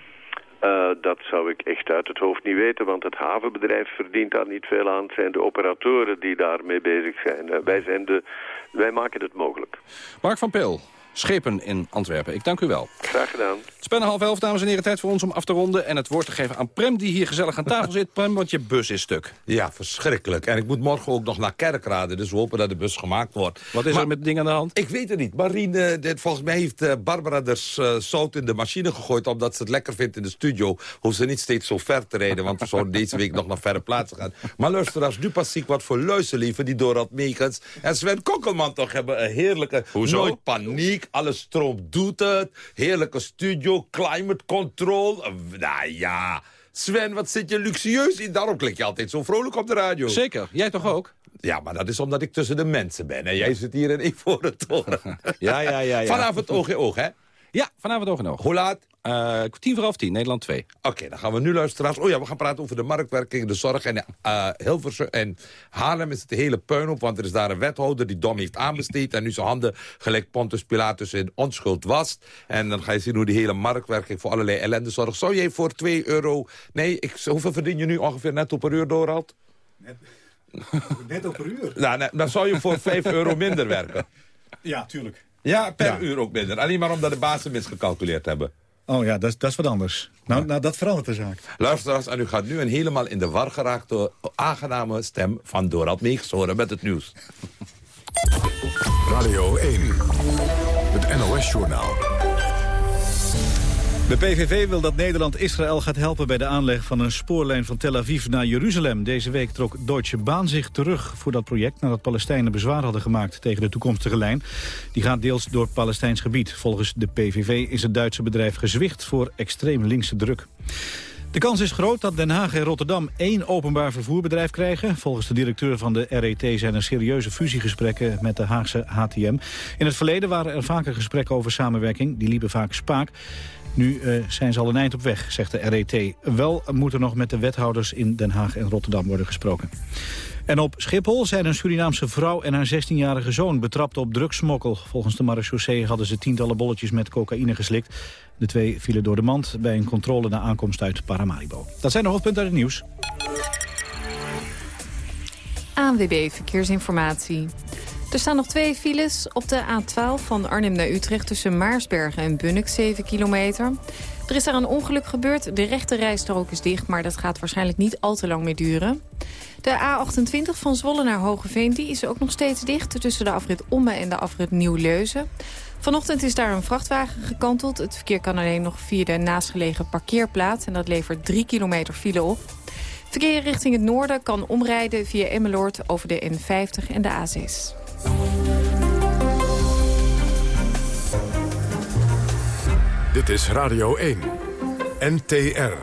Uh, dat zou ik echt uit het hoofd niet weten, want het havenbedrijf verdient daar niet veel aan. Het zijn de operatoren die daarmee bezig zijn. Uh, wij, zijn de, wij maken het mogelijk. Mark van Peel, schepen in Antwerpen. Ik dank u wel. Graag gedaan. Het is bijna half elf, dames en heren. Tijd voor ons om af te ronden en het woord te geven aan Prem... die hier gezellig aan tafel zit. Prem, want je bus is stuk. Ja, verschrikkelijk. En ik moet morgen ook nog naar Kerkrade, dus we hopen dat de bus gemaakt wordt. Wat is er met dingen aan de hand? Ik weet het niet. Marine, dit, volgens mij heeft uh, Barbara er uh, zout in de machine gegooid... omdat ze het lekker vindt in de studio. Hoeft ze niet steeds zo ver te rijden, want we zouden deze week nog naar verre plaatsen gaan. Maar luisteraars, nu pas zie ik wat voor luisterlieven... die Dorad Meekens en Sven Kokkelman toch hebben een heerlijke... Hoezo? Nooit paniek, alles stroomt doet het. Heerlijke studio, climate control. Nou ja, Sven, wat zit je luxueus in? Daarom klik je altijd zo vrolijk op de radio. Zeker, jij toch ook? Ja, maar dat is omdat ik tussen de mensen ben. En jij zit hier in Ivoren Toren. ja, ja, ja, ja. Vanavond oog in oog, hè? Ja, vanavond oog in oog. Hoe laat? Uh, tien voor half tien, Nederland 2. Oké, okay, dan gaan we nu luisteren. Oh ja, we gaan praten over de marktwerking, de zorg. En uh, Hilversum en Haarlem is het de hele puin op. Want er is daar een wethouder die dom heeft aanbesteed. En nu zijn handen gelijk Pontus Pilatus in onschuld wast. En dan ga je zien hoe die hele marktwerking voor allerlei ellende zorgt. Zou jij voor 2 euro... Nee, ik, hoeveel verdien je nu ongeveer netto per uur, Dorald? Net, [laughs] netto per uur? Nou, nee, dan zou je voor 5 euro minder werken. Ja, tuurlijk. Ja, per ja. uur ook minder. Alleen maar omdat de bazen misgecalculeerd hebben. Oh ja, dat, is, dat is wat anders. Nou, ja. nou, dat verandert de zaak. Luisteraars, en u gaat nu een helemaal in de war geraakte... aangename stem van Dorald Meegs horen met het nieuws. Radio 1, het NOS-journaal. De PVV wil dat Nederland Israël gaat helpen bij de aanleg van een spoorlijn van Tel Aviv naar Jeruzalem. Deze week trok Deutsche Bahn zich terug voor dat project nadat Palestijnen bezwaar hadden gemaakt tegen de toekomstige lijn. Die gaat deels door Palestijns gebied. Volgens de PVV is het Duitse bedrijf gezwicht voor extreem linkse druk. De kans is groot dat Den Haag en Rotterdam één openbaar vervoerbedrijf krijgen. Volgens de directeur van de RET zijn er serieuze fusiegesprekken met de Haagse HTM. In het verleden waren er vaker gesprekken over samenwerking. Die liepen vaak spaak. Nu uh, zijn ze al een eind op weg, zegt de RET. Wel moet er nog met de wethouders in Den Haag en Rotterdam worden gesproken. En op Schiphol zijn een Surinaamse vrouw en haar 16-jarige zoon betrapt op drugsmokkel. Volgens de marechaussee hadden ze tientallen bolletjes met cocaïne geslikt. De twee vielen door de mand bij een controle na aankomst uit Paramaribo. Dat zijn de hoofdpunten uit het nieuws. ANWB Verkeersinformatie. Er staan nog twee files op de A12 van Arnhem naar Utrecht... tussen Maarsbergen en Bunnik, 7 kilometer. Er is daar een ongeluk gebeurd. De rechte rijstrook is dicht, maar dat gaat waarschijnlijk niet al te lang meer duren. De A28 van Zwolle naar Hogeveen die is ook nog steeds dicht... tussen de afrit Omme en de afrit Nieuw-Leuzen. Vanochtend is daar een vrachtwagen gekanteld. Het verkeer kan alleen nog via de naastgelegen parkeerplaats... en dat levert 3 kilometer file op. Verkeer richting het noorden kan omrijden via Emmeloord over de N50 en de A6. Dit is Radio 1. NTR.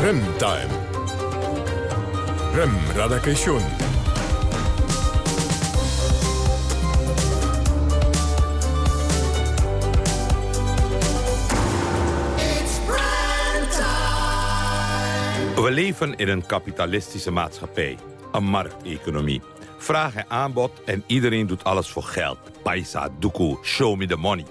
Remtime. Rem Radakation. We leven in een kapitalistische maatschappij. Een markteconomie. Vraag en aanbod en iedereen doet alles voor geld. Paisa, doekoe, show me the money.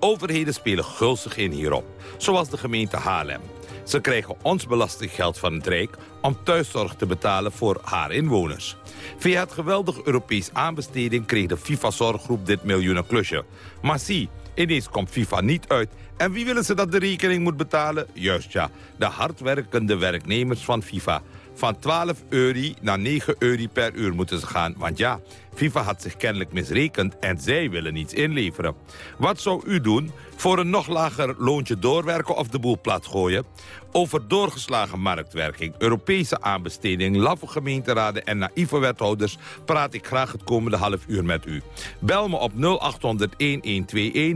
Overheden spelen gulzig in hierop, zoals de gemeente Haarlem. Ze krijgen ons belastinggeld van het Rijk om thuiszorg te betalen voor haar inwoners. Via het geweldige Europees aanbesteding kreeg de FIFA-zorggroep dit miljoenenklusje. Maar zie, ineens komt FIFA niet uit. En wie willen ze dat de rekening moet betalen? Juist ja, de hardwerkende werknemers van FIFA. Van 12 euro naar 9 euro per uur moeten ze gaan. Want ja, FIFA had zich kennelijk misrekend en zij willen niets inleveren. Wat zou u doen? Voor een nog lager loontje doorwerken of de boel plat gooien? Over doorgeslagen marktwerking, Europese aanbesteding, laffe gemeenteraden en naïeve wethouders praat ik graag het komende half uur met u. Bel me op 0800-1121,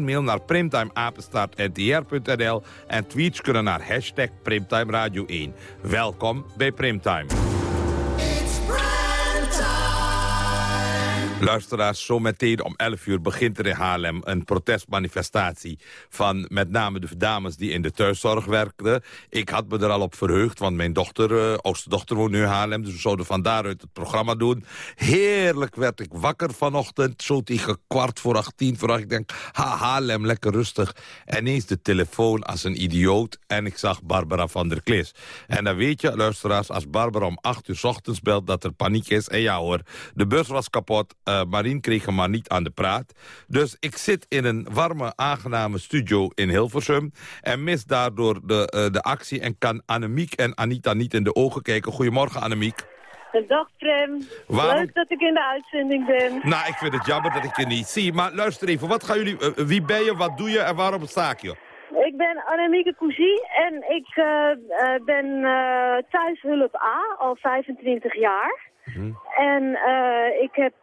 mail naar primtimeapenstaartntr.nl en tweets kunnen naar hashtag Primtime Radio 1. Welkom bij Primtime. Luisteraars, zo meteen om 11 uur begint er in Haarlem een protestmanifestatie van met name de dames die in de thuiszorg werkten. Ik had me er al op verheugd, want mijn dochter, uh, oudste dochter woont nu in Haarlem, dus we zouden van daaruit het programma doen. Heerlijk werd ik wakker vanochtend, zo tegen kwart voor acht, tien voor acht. Ik denk, ha, Haarlem, lekker rustig. En ineens de telefoon als een idioot en ik zag Barbara van der Klis. En dan weet je, luisteraars, als Barbara om acht uur s ochtends belt dat er paniek is. En ja hoor, de bus was kapot, Marien kreeg hem maar niet aan de praat. Dus ik zit in een warme, aangename studio in Hilversum... en mis daardoor de, uh, de actie en kan Annemiek en Anita niet in de ogen kijken. Goedemorgen, Annemiek. Dag Prem. Waarom... Leuk dat ik in de uitzending ben. Nou, ik vind het jammer dat ik je niet zie. Maar luister even, wat gaan jullie, uh, wie ben je, wat doe je en waarom sta je? Ik ben Annemieke Cousy en ik uh, ben uh, thuishulp A al 25 jaar. Mm. En ik heb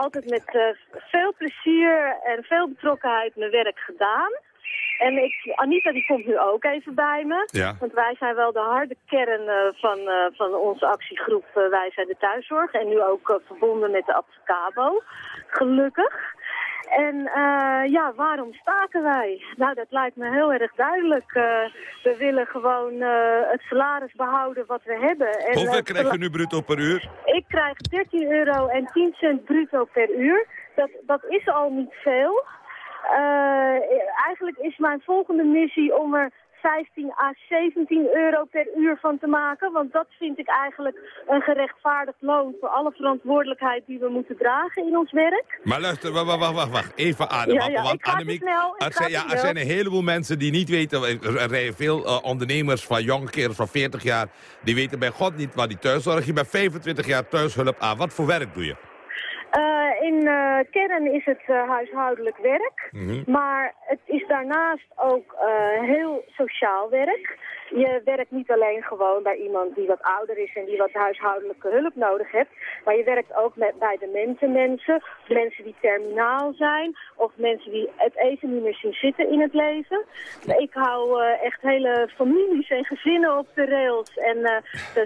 altijd met veel plezier en veel betrokkenheid mijn werk gedaan. En ik, Anita die komt nu ook even bij me. Ja. Want wij zijn wel de harde kern van, van onze actiegroep Wij zijn de thuiszorg. En nu ook verbonden met de Abfacabo. Gelukkig. En uh, ja, waarom staken wij? Nou, dat lijkt me heel erg duidelijk. Uh, we willen gewoon uh, het salaris behouden wat we hebben. En, Hoeveel krijg je nu bruto per uur? Ik krijg 13 euro en 10 cent bruto per uur. Dat, dat is al niet veel. eigenlijk is mijn volgende missie om er 15 à 17 euro per uur van te maken. Want dat vind ik eigenlijk een gerechtvaardigd loon voor alle verantwoordelijkheid die we moeten dragen in ons werk. Maar luister, wacht, wacht, wacht. wacht. Even adem. Ja, ja, want Annemiek, snel, er, zijn, ja, er zijn een heleboel mensen die niet weten, er rijden veel uh, ondernemers van jonge kerels van 40 jaar, die weten bij God niet waar die thuiszorg. Je bent 25 jaar thuishulp aan. Wat voor werk doe je? Uh, in uh, kern is het uh, huishoudelijk werk, mm -hmm. maar het is daarnaast ook heel sociaal werk. Je werkt niet alleen gewoon bij iemand die wat ouder is en die wat huishoudelijke hulp nodig heeft. Maar je werkt ook met, bij de mensen, mensen. Mensen die terminaal zijn. Of mensen die het even niet meer zien zitten in het leven. Ik hou uh, echt hele families en gezinnen op de rails. En uh,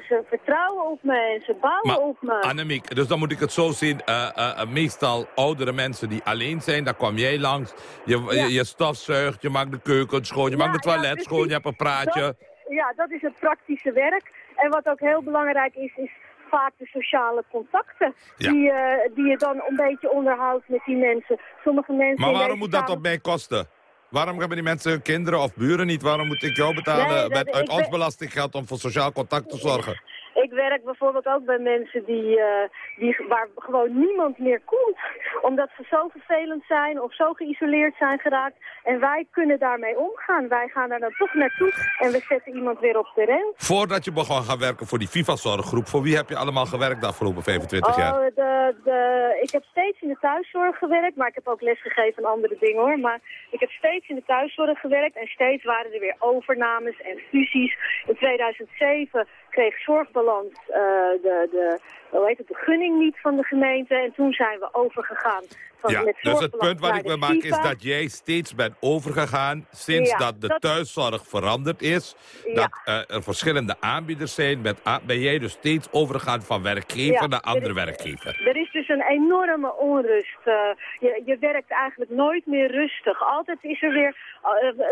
ze vertrouwen op me en ze bouwen maar, op me. Annemiek, dus dan moet ik het zo zien. Uh, meestal oudere mensen die alleen zijn, daar kwam jij langs. Je, ja. je, je stofzuigt, je maakt de keuken schoon, je ja, maakt het toilet ja, schoon, je hebt een praatje. Dat, ja, dat is het praktische werk. En wat ook heel belangrijk is, is vaak de sociale contacten. Ja. Die, uh, die je dan een beetje onderhoudt met die mensen. Sommige mensen maar waarom moet dat op mij kosten? Waarom hebben die mensen hun kinderen of buren niet? Waarom moet ik jou betalen nee, met, uit ons ben... belastinggeld om voor sociaal contact te zorgen? Ik werk bijvoorbeeld ook bij mensen die, uh, die, waar gewoon niemand meer komt. Omdat ze zo vervelend zijn of zo geïsoleerd zijn geraakt. En wij kunnen daarmee omgaan. Wij gaan daar dan toch naartoe en we zetten iemand weer op de rem. Voordat je begon gaan werken voor die FIFA-zorggroep, voor wie heb je allemaal gewerkt de afgelopen 25 jaar? Oh, de, de, ik heb steeds in de thuiszorg gewerkt, maar ik heb ook lesgegeven aan andere dingen hoor. Maar ik heb steeds in de thuiszorg gewerkt en steeds waren er weer overnames en fusies. In 2007 kreeg Zorgbalans uh, de, de, hoe heet het, de gunning niet van de gemeente. En toen zijn we overgegaan van ja, met Dus het punt wat ik wil maken is dat jij steeds bent overgegaan... sinds ja, dat de dat... thuiszorg veranderd is. Ja. Dat uh, er verschillende aanbieders zijn. Met, ben jij dus steeds overgegaan van werkgever Ja, naar er andere is- werkgever. Er is dus een enorme onrust. Uh, je, je werkt eigenlijk nooit meer rustig. Altijd is er weer...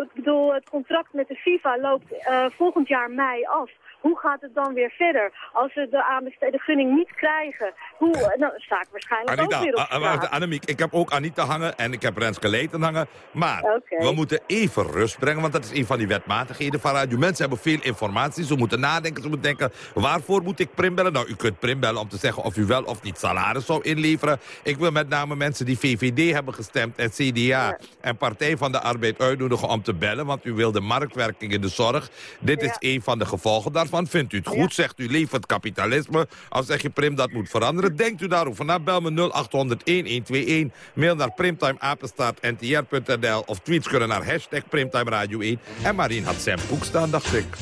Ik bedoel, het contract met de FIFA loopt volgend jaar mei af. Hoe gaat het dan weer verder? Als we de aanbesteden gunning niet krijgen, hoe, dan sta ik waarschijnlijk Anita, ook weer op ah, ah, wacht. Annemiek, ik heb ook Anita hangen en ik heb Renske Leijten hangen. Maar we moeten even rust brengen, want dat is een van die wetmatigheden van radio. Mensen hebben veel informatie, ze moeten nadenken, ze moeten denken... waarvoor moet ik Prim bellen? Nou, u kunt Prim bellen om te zeggen of u wel of niet salaris zou inleveren. Ik wil met name mensen die VVD hebben gestemd en CDA en Partij van de Arbeid uitnodigen om te bellen... want u wil de marktwerking in de zorg. Dit is een van de gevolgen daarvan. Vindt u het goed? Zegt u levert kapitalisme? Of zeg je Prim dat moet veranderen? Denkt u daarover na? Bel me 0800-1121. Mail naar primtimeapenstaartntr.nl of tweets kunnen naar hashtag Primtime Radio 1. En Marien had zijn boek staan, dacht ik.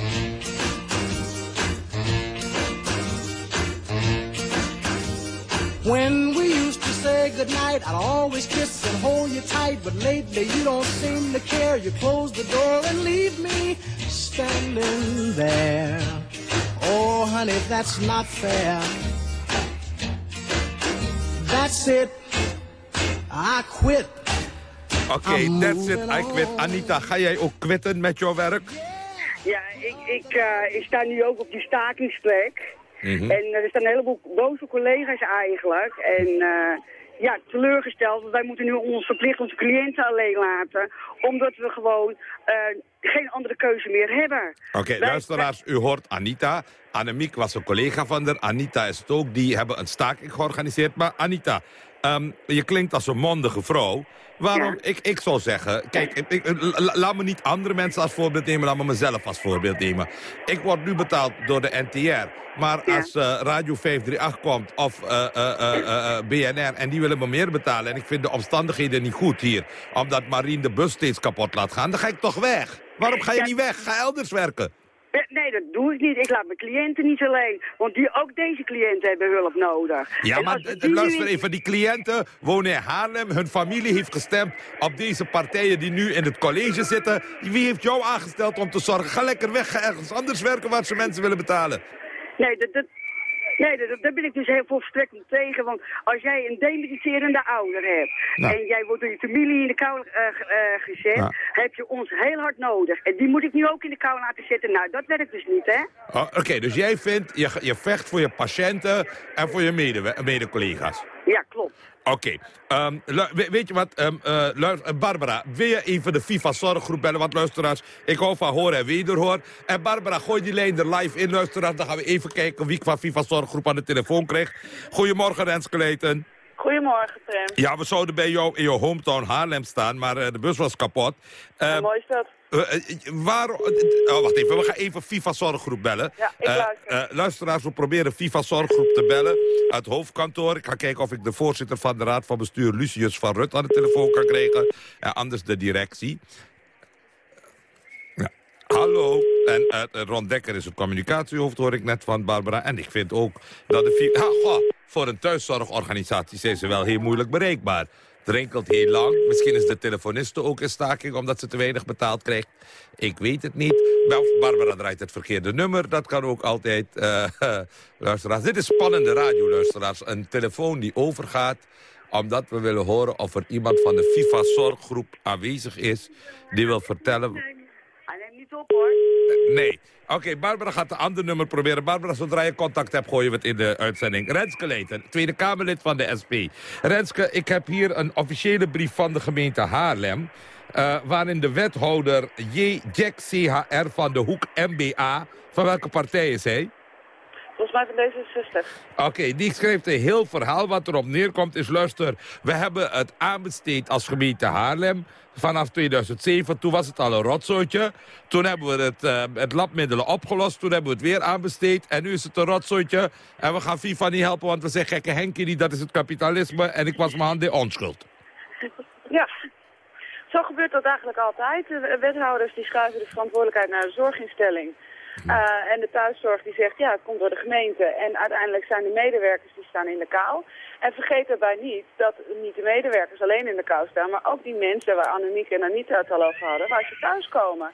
When we say goodnight, I'd always kiss and hold you tight. But lately you don't seem to care. You close the door and leave me standing there. Oh, honey, that's not fair. that's it. I quit. Oké, that's it. I quit. Anita, ga jij ook quitten met jouw werk? Ja, ik, ik, uh, ik sta nu ook op die stakingsplek. Mhm. En er staan een heleboel boze collega's eigenlijk. En uh, ja, teleurgesteld, want wij moeten nu ons verplicht onze cliënten alleen laten. Omdat we gewoon uh, geen andere keuze meer hebben. Oké, okay, luisteraars, u hoort Anita. Annemiek was een collega van haar. Anita is het ook. Die hebben een staking georganiseerd. Maar Anita, um, je klinkt als een mondige vrouw. Waarom? Ja. Ik, ik zou zeggen, kijk, ik, ik, laat me niet andere mensen als voorbeeld nemen, laat me mezelf als voorbeeld nemen. Ik word nu betaald door de NTR. Maar ja. als uh, Radio 538 komt of uh, uh, BNR en die willen me meer betalen... en ik vind de omstandigheden niet goed hier... omdat Marien de bus steeds kapot laat gaan, dan ga ik toch weg. Waarom ga je ja. niet weg? Ga elders werken. Nee, dat doe ik niet. Ik laat mijn cliënten niet alleen. Want die, ook deze cliënten hebben hulp nodig. Ja, en maar luister even. Die cliënten wonen in Haarlem. Hun familie heeft gestemd op deze partijen die nu in het college zitten. Wie heeft jou aangesteld om te zorgen? Ga lekker weg. Ga ergens anders werken waar ze mensen willen betalen. Nee, dat... dat... Nee, daar, daar ben ik dus heel volstrekt tegen. Want als jij een demeriterende ouder hebt... Nou. en jij wordt door je familie in de kou uh, uh, gezet... Nou. heb je ons heel hard nodig. En die moet ik nu ook in de kou laten zitten. Nou, dat werkt dus niet, hè? Oh, Oké, okay, dus jij vindt... Je, je vecht voor je patiënten en voor je mede-collega's. Mede ja, klopt. Oké. Okay. Um, weet je wat, um, uh, Barbara, wil je even de FIFA Zorggroep bellen? Want luisteraars, ik hou van horen en wederhoor. En Barbara, gooi die lijn er live in, luisteraars. Dan gaan we even kijken wie ik van FIFA Zorggroep aan de telefoon kreeg. Goedemorgen, Renske Leijten. Goedemorgen, Prem. Ja, we zouden bij jou in jouw hometown Haarlem staan, maar uh, de bus was kapot. Uh, mooi is dat. Uh, waar, oh, wacht even, we gaan even FIFA Zorggroep bellen. Ja, ik luister. luisteraars, we proberen FIFA Zorggroep te bellen uit hoofdkantoor. Ik ga kijken of ik de voorzitter van de Raad van Bestuur, Lucius van Rut, aan de telefoon kan krijgen. En anders de directie. Hallo. En uh, Ron Dekker is het communicatiehoofd, hoor ik net van Barbara. En ik vind ook dat de. Ah, voor een thuiszorgorganisatie zijn ze wel heel moeilijk bereikbaar. Het rinkelt heel lang. Misschien is de telefoniste ook in staking omdat ze te weinig betaald krijgt. Ik weet het niet. Of Barbara draait het verkeerde nummer. Dat kan ook altijd. Uh, [laughs] luisteraars, dit is spannende radio, luisteraars. Een telefoon die overgaat omdat we willen horen of er iemand van de FIFA-zorggroep aanwezig is... die wil vertellen... Hoor. Nee. Oké, Barbara gaat een ander nummer proberen. Barbara, zodra je contact hebt, gooien we het in de uitzending. Renske Leijten, Tweede Kamerlid van de SP. Renske, ik heb hier een officiële brief van de gemeente Haarlem... Uh, waarin de wethouder J. Jack CHR van de Hoek MBA... van welke partij is hij? Volgens mij van D66. Oké, okay, die schrijft een heel verhaal. Wat erop neerkomt is, luister, we hebben het aanbesteed als gemeente Haarlem vanaf 2007. Toen was het al een rotzooitje. Toen hebben we het, uh, het labmiddelen opgelost. Toen hebben we het weer aanbesteed. En nu is het een rotzooitje. En we gaan FIFA niet helpen, want we zeggen gekke Henkie niet. Dat is het kapitalisme. En ik was mijn hand in onschuld. Ja, zo gebeurt dat eigenlijk altijd. De wethouders die schuiven de verantwoordelijkheid naar de zorginstelling. Uh, en de thuiszorg die zegt, ja, het komt door de gemeente. En uiteindelijk zijn de medewerkers die staan in de kou. En vergeet daarbij niet dat niet de medewerkers alleen in de kou staan... maar ook die mensen waar Annemiek en Anita het al over hadden, waar ze thuiskomen.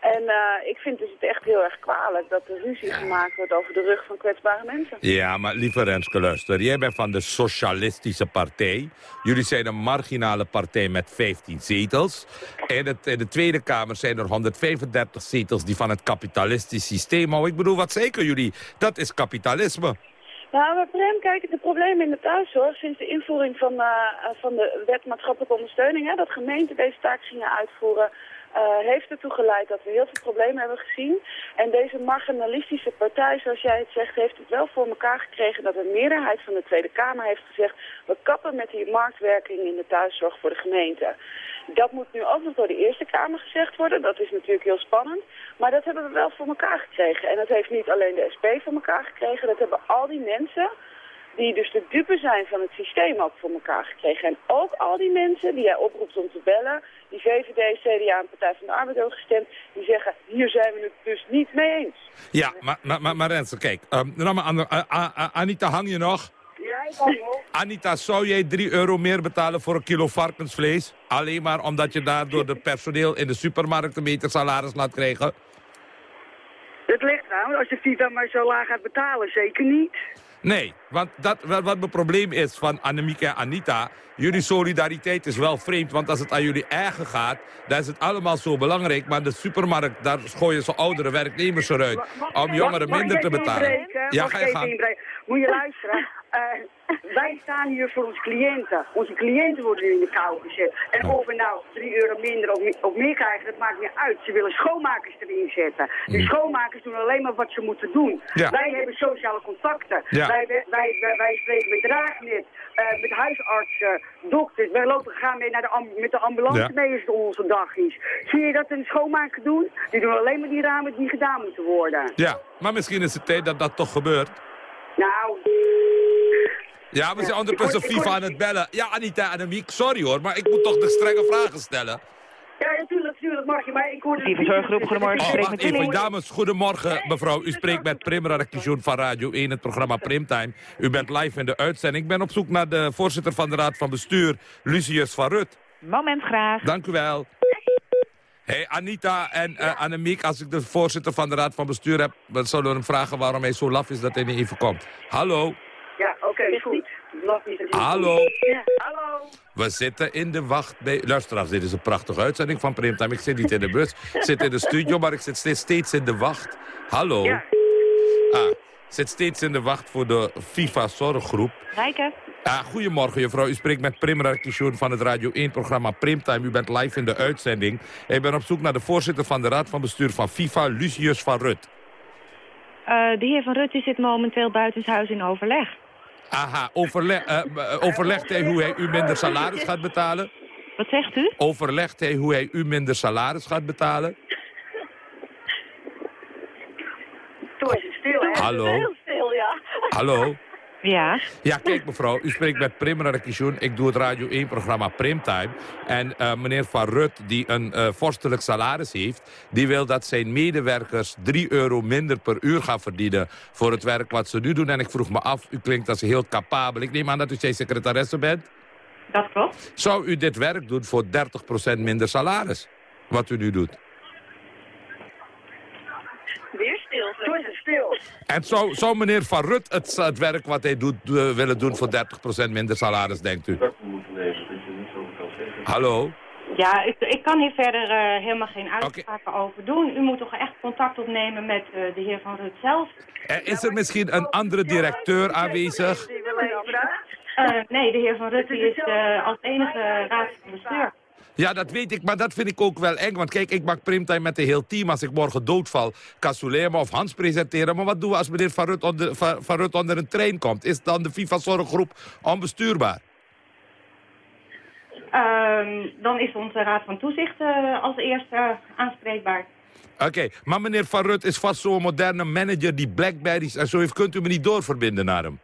En uh, ik vind dus het echt heel erg kwalijk dat er ruzie gemaakt wordt over de rug van kwetsbare mensen. Ja, maar lieve Renske, luister. Jij bent van de Socialistische Partij. Jullie zijn een marginale partij met 15 zetels. In, het, in de Tweede Kamer zijn er 135 zetels die van het kapitalistisch systeem houden. Ik bedoel, wat zeker jullie? Dat is kapitalisme. Nou, maar Prem, kijk, de problemen in de thuiszorg sinds de invoering van, uh, van de wet maatschappelijke ondersteuning, hè, dat gemeenten deze taak gingen uitvoeren, heeft ertoe geleid dat we heel veel problemen hebben gezien. En deze marginalistische partij, zoals jij het zegt, heeft het wel voor elkaar gekregen dat een meerderheid van de Tweede Kamer heeft gezegd, we kappen met die marktwerking in de thuiszorg voor de gemeente. Dat moet nu ook nog door de Eerste Kamer gezegd worden. Dat is natuurlijk heel spannend. Maar dat hebben we wel voor elkaar gekregen. En dat heeft niet alleen de SP voor elkaar gekregen. Dat hebben al die mensen die dus de dupe zijn van het systeem ook voor elkaar gekregen. En ook al die mensen die jij oproept om te bellen, die VVD, CDA en Partij van de Arbeid hebben gestemd, die zeggen, hier zijn we het dus niet mee eens. Ja, maar, maar, maar, maar Rensen, kijk, um, Anita, hang je nog? Ja, ik hang nog. Anita, zou jij 3 euro meer betalen voor een kilo varkensvlees? Alleen maar omdat je daardoor de personeel in de supermarkt een beter salaris laat krijgen? Het ligt nou, als je FIFA maar zo laag gaat betalen, zeker niet. Nee, want dat, wat wat mijn probleem is van Annemieke en Anita... jullie solidariteit is wel vreemd, want als het aan jullie eigen gaat... dan is het allemaal zo belangrijk. Maar de supermarkt, daar gooien ze oudere werknemers eruit... om jongeren minder te betalen. Ja, ga je inbreken? Moet je luisteren. [laughs] Wij staan hier voor onze cliënten. Onze cliënten worden nu in de kou gezet. En of we nou 3 euro minder of, me- of meer krijgen, dat maakt niet uit. Ze willen schoonmakers erin zetten. De schoonmakers doen alleen maar wat ze moeten doen. Ja. Wij hebben sociale contacten. Ja. Wij, wij, wij, wij spreken met draagnet, eh, met huisartsen, dokters. Wij lopen gaan mee naar de met de ambulance Ja. mee als het onze dag is. Zie je dat een schoonmaker doen? Die doen alleen maar die ramen die gedaan moeten worden. Ja, maar misschien is het tijd dat dat toch gebeurt. Nou, Ja, we zijn ondertussen hoor- FIFA hoor- aan het bellen. Ja, Anita en Annemiek, sorry hoor, maar ik moet toch de strenge vragen stellen. Ja, natuurlijk, natuurlijk mag je, maar ik hoorde... Lieve zorggroep, goedemorgen. Oh, wacht even, dames, goedemorgen mevrouw. U spreekt met Prim Radakishun van Radio 1, het programma Primtime. U bent live in de uitzending. Ik ben op zoek naar de voorzitter van de Raad van Bestuur, Lucius van Rut. Moment graag. Dank u wel. Hey, Anita en eh Annemiek, als ik de voorzitter van de Raad van Bestuur heb... dan zullen we hem vragen waarom hij zo laf is dat hij niet even komt. Hallo, Goed. Hallo. Ja, hallo. we zitten in de wacht bij... Luisteraars, dit is een prachtige uitzending van Primtime. Ik zit niet in de bus, ik zit in de studio, maar ik zit steeds, steeds in de wacht. Hallo. Ja. Ah, ik zit steeds in de wacht voor de FIFA-zorggroep. Rijken. Ah, goedemorgen, juffrouw. U spreekt met Prim Radakishun van het Radio 1-programma Primtime. U bent live in de uitzending. Ik ben op zoek naar de voorzitter van de Raad van Bestuur van FIFA, Lucius van Rut. Eh, de heer Van Rutte zit momenteel buitenshuis in overleg. Aha, overle eh, eh, overlegt hij hoe hij u minder salaris gaat betalen? Wat zegt u? Overlegt hij hoe hij u minder salaris gaat betalen? Toen is het stil, hè? Hallo? Heel stil, ja. Hallo? Ja? Ja, kijk mevrouw, u spreekt met Prim Radakishun. Ik doe het Radio 1-programma Primtime. En eh, meneer Van Rut, die een eh, vorstelijk salaris heeft... die wil dat zijn medewerkers 3 euro minder per uur gaan verdienen... voor het werk wat ze nu doen. En ik vroeg me af, u klinkt als heel capabel. Ik neem aan dat u zijn secretaresse bent. Dat klopt. Zou u dit werk doen voor 30% minder salaris? Wat u nu doet. Weer stil. En zou, zou meneer Van Rut het, het werk wat hij doet eh, willen doen voor 30% minder salaris, denkt u? Hallo? Ja, ik, ik kan hier verder eh, helemaal geen uitspraken over doen. U moet toch echt contact opnemen met eh, de heer Van Rut zelf. Er is er misschien een andere directeur aanwezig? Eh, nee, de heer Van Rut is eh, als enige raad van bestuur. Ja, dat weet ik, maar dat vind ik ook wel eng. Want kijk, ik maak primtime met een heel team. Als ik morgen doodval, kan Sulema of Hans presenteren. Maar wat doen we als meneer Van Rut onder, van, van Rut onder een trein komt? Is dan de FIFA-zorggroep onbestuurbaar? Ehm, dan is onze raad van toezicht eh, als eerste aanspreekbaar. Oké, maar meneer Van Rut is vast zo'n moderne manager die Blackberries en zo heeft. Kunt u me niet doorverbinden naar hem?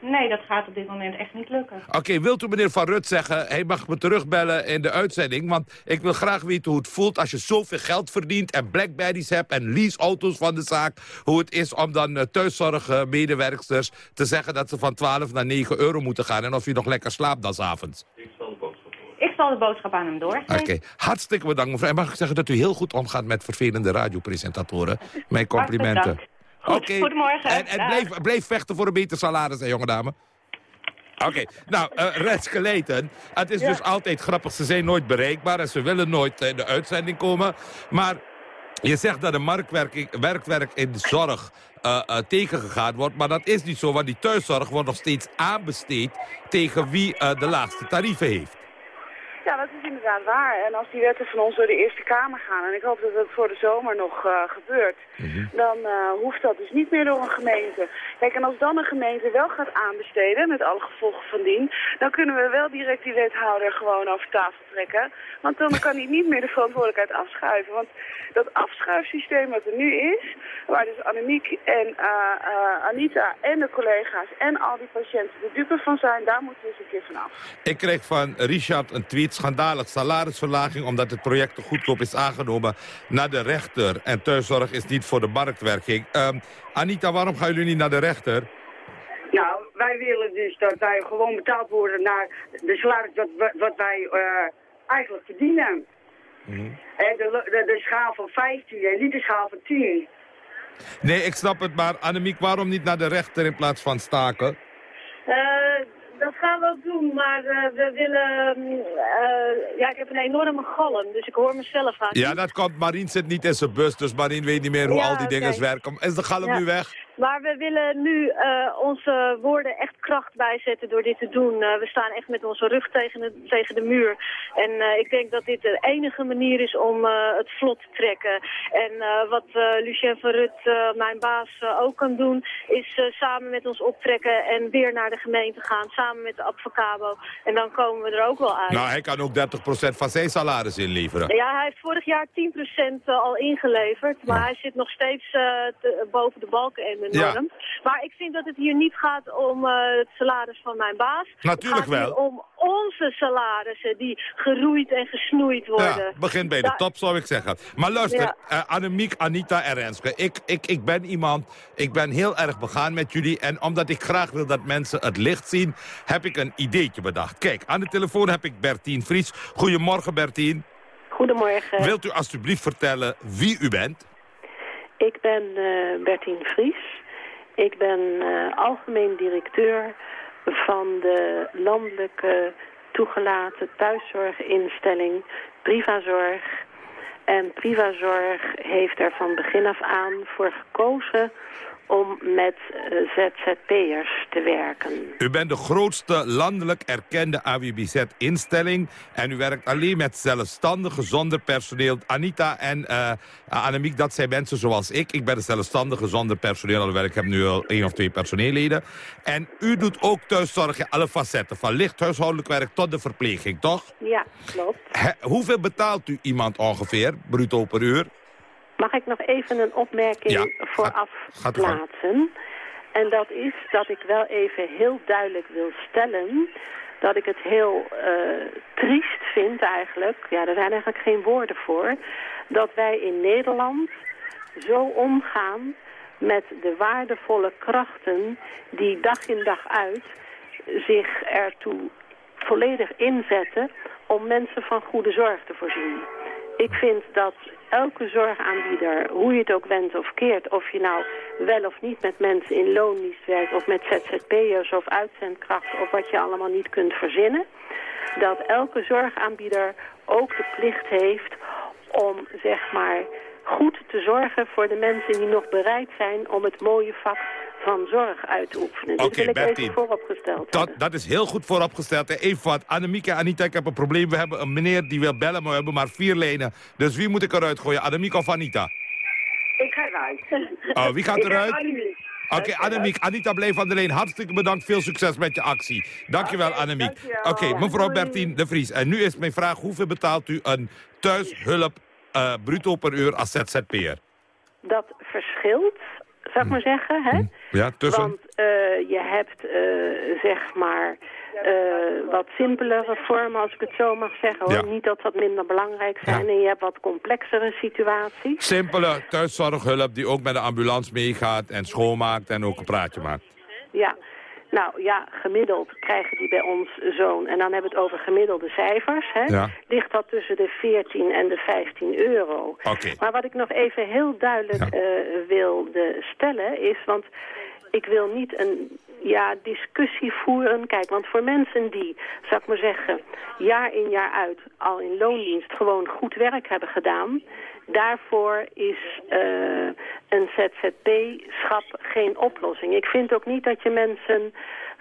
Nee, dat gaat op dit moment echt niet lukken. Oké, wilt u meneer Van Rut zeggen, hij mag me terugbellen in de uitzending... want ik wil graag weten hoe het voelt als je zoveel geld verdient... en Blackberries hebt en leaseauto's van de zaak... hoe het is om dan uh, thuiszorgmedewerksters te zeggen... dat ze van 12 naar 9 euro moeten gaan... en of je nog lekker slaapt dan 's avonds. Ik zal de boodschap aan hem doorgeven. Oké, hartstikke bedankt mevrouw. En mag ik zeggen dat u heel goed omgaat met vervelende radiopresentatoren? Mijn complimenten. Goed, Oké. goedemorgen. En, blijf, blijf vechten voor een beter salaris, hè, jonge dame. Oké, nou, uh, Renske Leijten. Het is Ja. dus altijd grappig, ze zijn nooit bereikbaar... en ze willen nooit in de uitzending komen. Maar je zegt dat de marktwerking, werkwerk in de zorg uh, uh, tegengegaan wordt... maar dat is niet zo, want die thuiszorg wordt nog steeds aanbesteed... tegen wie uh, de laagste tarieven heeft. Ja, dat is inderdaad waar. En als die wetten van ons door de Eerste Kamer gaan, en ik hoop dat dat voor de zomer nog uh, gebeurt, dan uh, hoeft dat dus niet meer door een gemeente. Kijk, en als dan een gemeente wel gaat aanbesteden, met alle gevolgen van dien, dan kunnen we wel direct die wethouder gewoon over tafel trekken. Want dan kan hij niet meer de verantwoordelijkheid afschuiven. Want dat afschuifsysteem wat er nu is, waar dus Annemiek en uh, Anita en de collega's en al die patiënten de dupe van zijn, daar moeten we eens een keer van af. Ik kreeg van Richard een tweet, schandalig salarisverlaging... omdat het project te goedkoop is aangenomen naar de rechter. En thuiszorg is niet voor de marktwerking. Um, Anita, waarom gaan jullie niet naar de rechter? Nou, wij willen dus dat wij gewoon betaald worden naar de salaris wat, wat wij uh, eigenlijk verdienen. Mm. De, de, de, schaal van 15 en niet de schaal van 10. Nee, ik snap het, maar Annemiek, waarom niet naar de rechter in plaats van staken? Eh, dat gaan we ook doen, maar eh, we willen... eh, ja, ik heb een enorme galm, dus ik hoor mezelf aan. Ja, dat komt. Marien zit niet in zijn bus, dus Marien weet niet meer hoe Ja, al die dingen werken. Is de galm Ja. nu weg? Maar we willen nu eh, onze woorden echt kracht bijzetten door dit te doen. Eh, we staan echt met onze rug tegen de, tegen de muur. En eh, ik denk dat dit de enige manier is om het vlot te trekken. En wat Lucien van Rut, mijn baas, ook kan doen... is samen met ons optrekken en weer naar de gemeente gaan. Samen met de Advocabo. En dan komen we er ook wel uit. Nou, hij kan ook 30% van zijn salaris inleveren. Ja, hij heeft vorig jaar 10% al ingeleverd, maar hij zit nog steeds te- boven de balken en de Ja. Maar ik vind dat het hier niet gaat om eh, het salaris van mijn baas. Natuurlijk het gaat wel. om onze salarissen die geroeid en gesnoeid worden. Ja, begin bij de top, zou ik zeggen. Maar luister, Ja. eh, Annemiek, Anita en Renske. Ik, ik, ik ben iemand, ik ben heel erg begaan met jullie. En omdat ik graag wil dat mensen het licht zien... heb ik een ideetje bedacht. Kijk, aan de telefoon heb ik Bertien Vries. Goedemorgen, Bertien. Goedemorgen. Wilt u alstublieft vertellen wie u bent? Ik ben eh Bertien Vries. Ik ben eh, algemeen directeur van de landelijke toegelaten thuiszorginstelling Privazorg. En Privazorg heeft er van begin af aan voor gekozen om met eh, ZZP'ers te werken. U bent de grootste landelijk erkende AWBZ-instelling... en u werkt alleen met zelfstandigen zonder personeel. Anita en eh Annemiek, dat zijn mensen zoals ik. Ik ben een zelfstandige zonder personeel, alhoewel ik heb nu al één of twee personeelleden. En u doet ook thuiszorg in alle facetten, van licht huishoudelijk werk tot de verpleging, toch? Ja, klopt. He- hoeveel betaalt u iemand ongeveer, bruto per uur? Mag ik nog even een opmerking Ja, vooraf gaat plaatsen? En dat is dat ik wel even heel duidelijk wil stellen... dat ik het heel eh, triest vind eigenlijk... ja, er zijn eigenlijk geen woorden voor... dat wij in Nederland zo omgaan met de waardevolle krachten... die dag in dag uit zich ertoe volledig inzetten... om mensen van goede zorg te voorzien. Ik vind dat elke zorgaanbieder, hoe je het ook wendt of keert... of je nou wel of niet met mensen in loondienst werkt... of met ZZP'ers of uitzendkrachten of wat je allemaal niet kunt verzinnen... dat elke zorgaanbieder ook de plicht heeft om, zeg maar, goed te zorgen voor de mensen die nog bereid zijn... om het mooie vak van zorg uit te oefenen. Dit Oké, even vooropgesteld Dat, dat is heel goed vooropgesteld. En Even wat, Annemiek en Anita, ik heb een probleem. We hebben een meneer die wil bellen, maar we hebben maar vier lijnen. Dus wie moet ik eruit gooien, Annemiek of Anita? Ik ga eruit. Oh, wie gaat eruit? Annemiek. Oké, Annemiek, Anita blijf aan de lijn. Hartstikke bedankt, veel succes met je actie. Dankjewel, Annemiek. Oké, mevrouw Bertien de Vries. En nu is mijn vraag, hoeveel betaalt u een thuishulp eh, bruto per uur als ZZP'er? Dat verschilt, zou ik maar zeggen, hè? Ja, tussen? Want eh, je hebt, eh, zeg maar, eh, wat simpelere vormen, als ik het zo mag zeggen. Hoor. Ja. Niet dat dat minder belangrijk zijn. En je hebt wat complexere situaties. Simpele thuiszorghulp die ook met de ambulance meegaat en schoonmaakt en ook een praatje maakt. Ja, nou ja, gemiddeld krijgen die bij ons zo'n... en dan hebben we het over gemiddelde cijfers, hè? Ja. ligt dat tussen de 14 en de 15 euro. Maar wat ik nog even heel duidelijk eh, wilde stellen is... want ik wil niet een ja, discussie voeren. Kijk, want voor mensen die, zou ik maar zeggen... jaar in jaar uit al in loondienst gewoon goed werk hebben gedaan... daarvoor is eh, een ZZP-schap geen oplossing. Ik vind ook niet dat je mensen,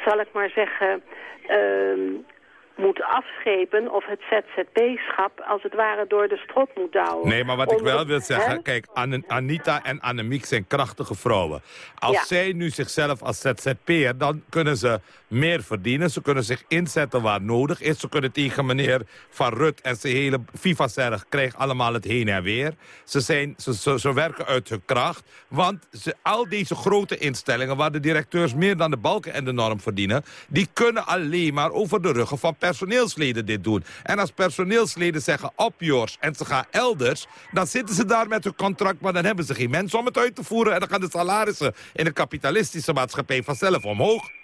zal ik maar zeggen... ehm, moet afschepen of het ZZP-schap als het ware door de strot moet douwen. Nee, maar wat ik wel wil zeggen, kijk, Anita en Annemiek zijn krachtige vrouwen. Als Ja. zij nu zichzelf als ZZP'er, dan kunnen ze meer verdienen. Ze kunnen zich inzetten waar nodig is. Ze kunnen tegen meneer Van Rut en zijn hele FIFA-zerg krijgen allemaal het heen en weer. Ze, zijn, ze, werken uit hun kracht. Want al deze grote instellingen waar de directeurs meer dan de balken en de norm verdienen... die kunnen alleen maar over de ruggen van personeelsleden dit doen. En als personeelsleden zeggen op yours en ze gaan elders... dan zitten ze daar met hun contract, maar dan hebben ze geen mensen om het uit te voeren... en dan gaan de salarissen in de kapitalistische maatschappij vanzelf omhoog.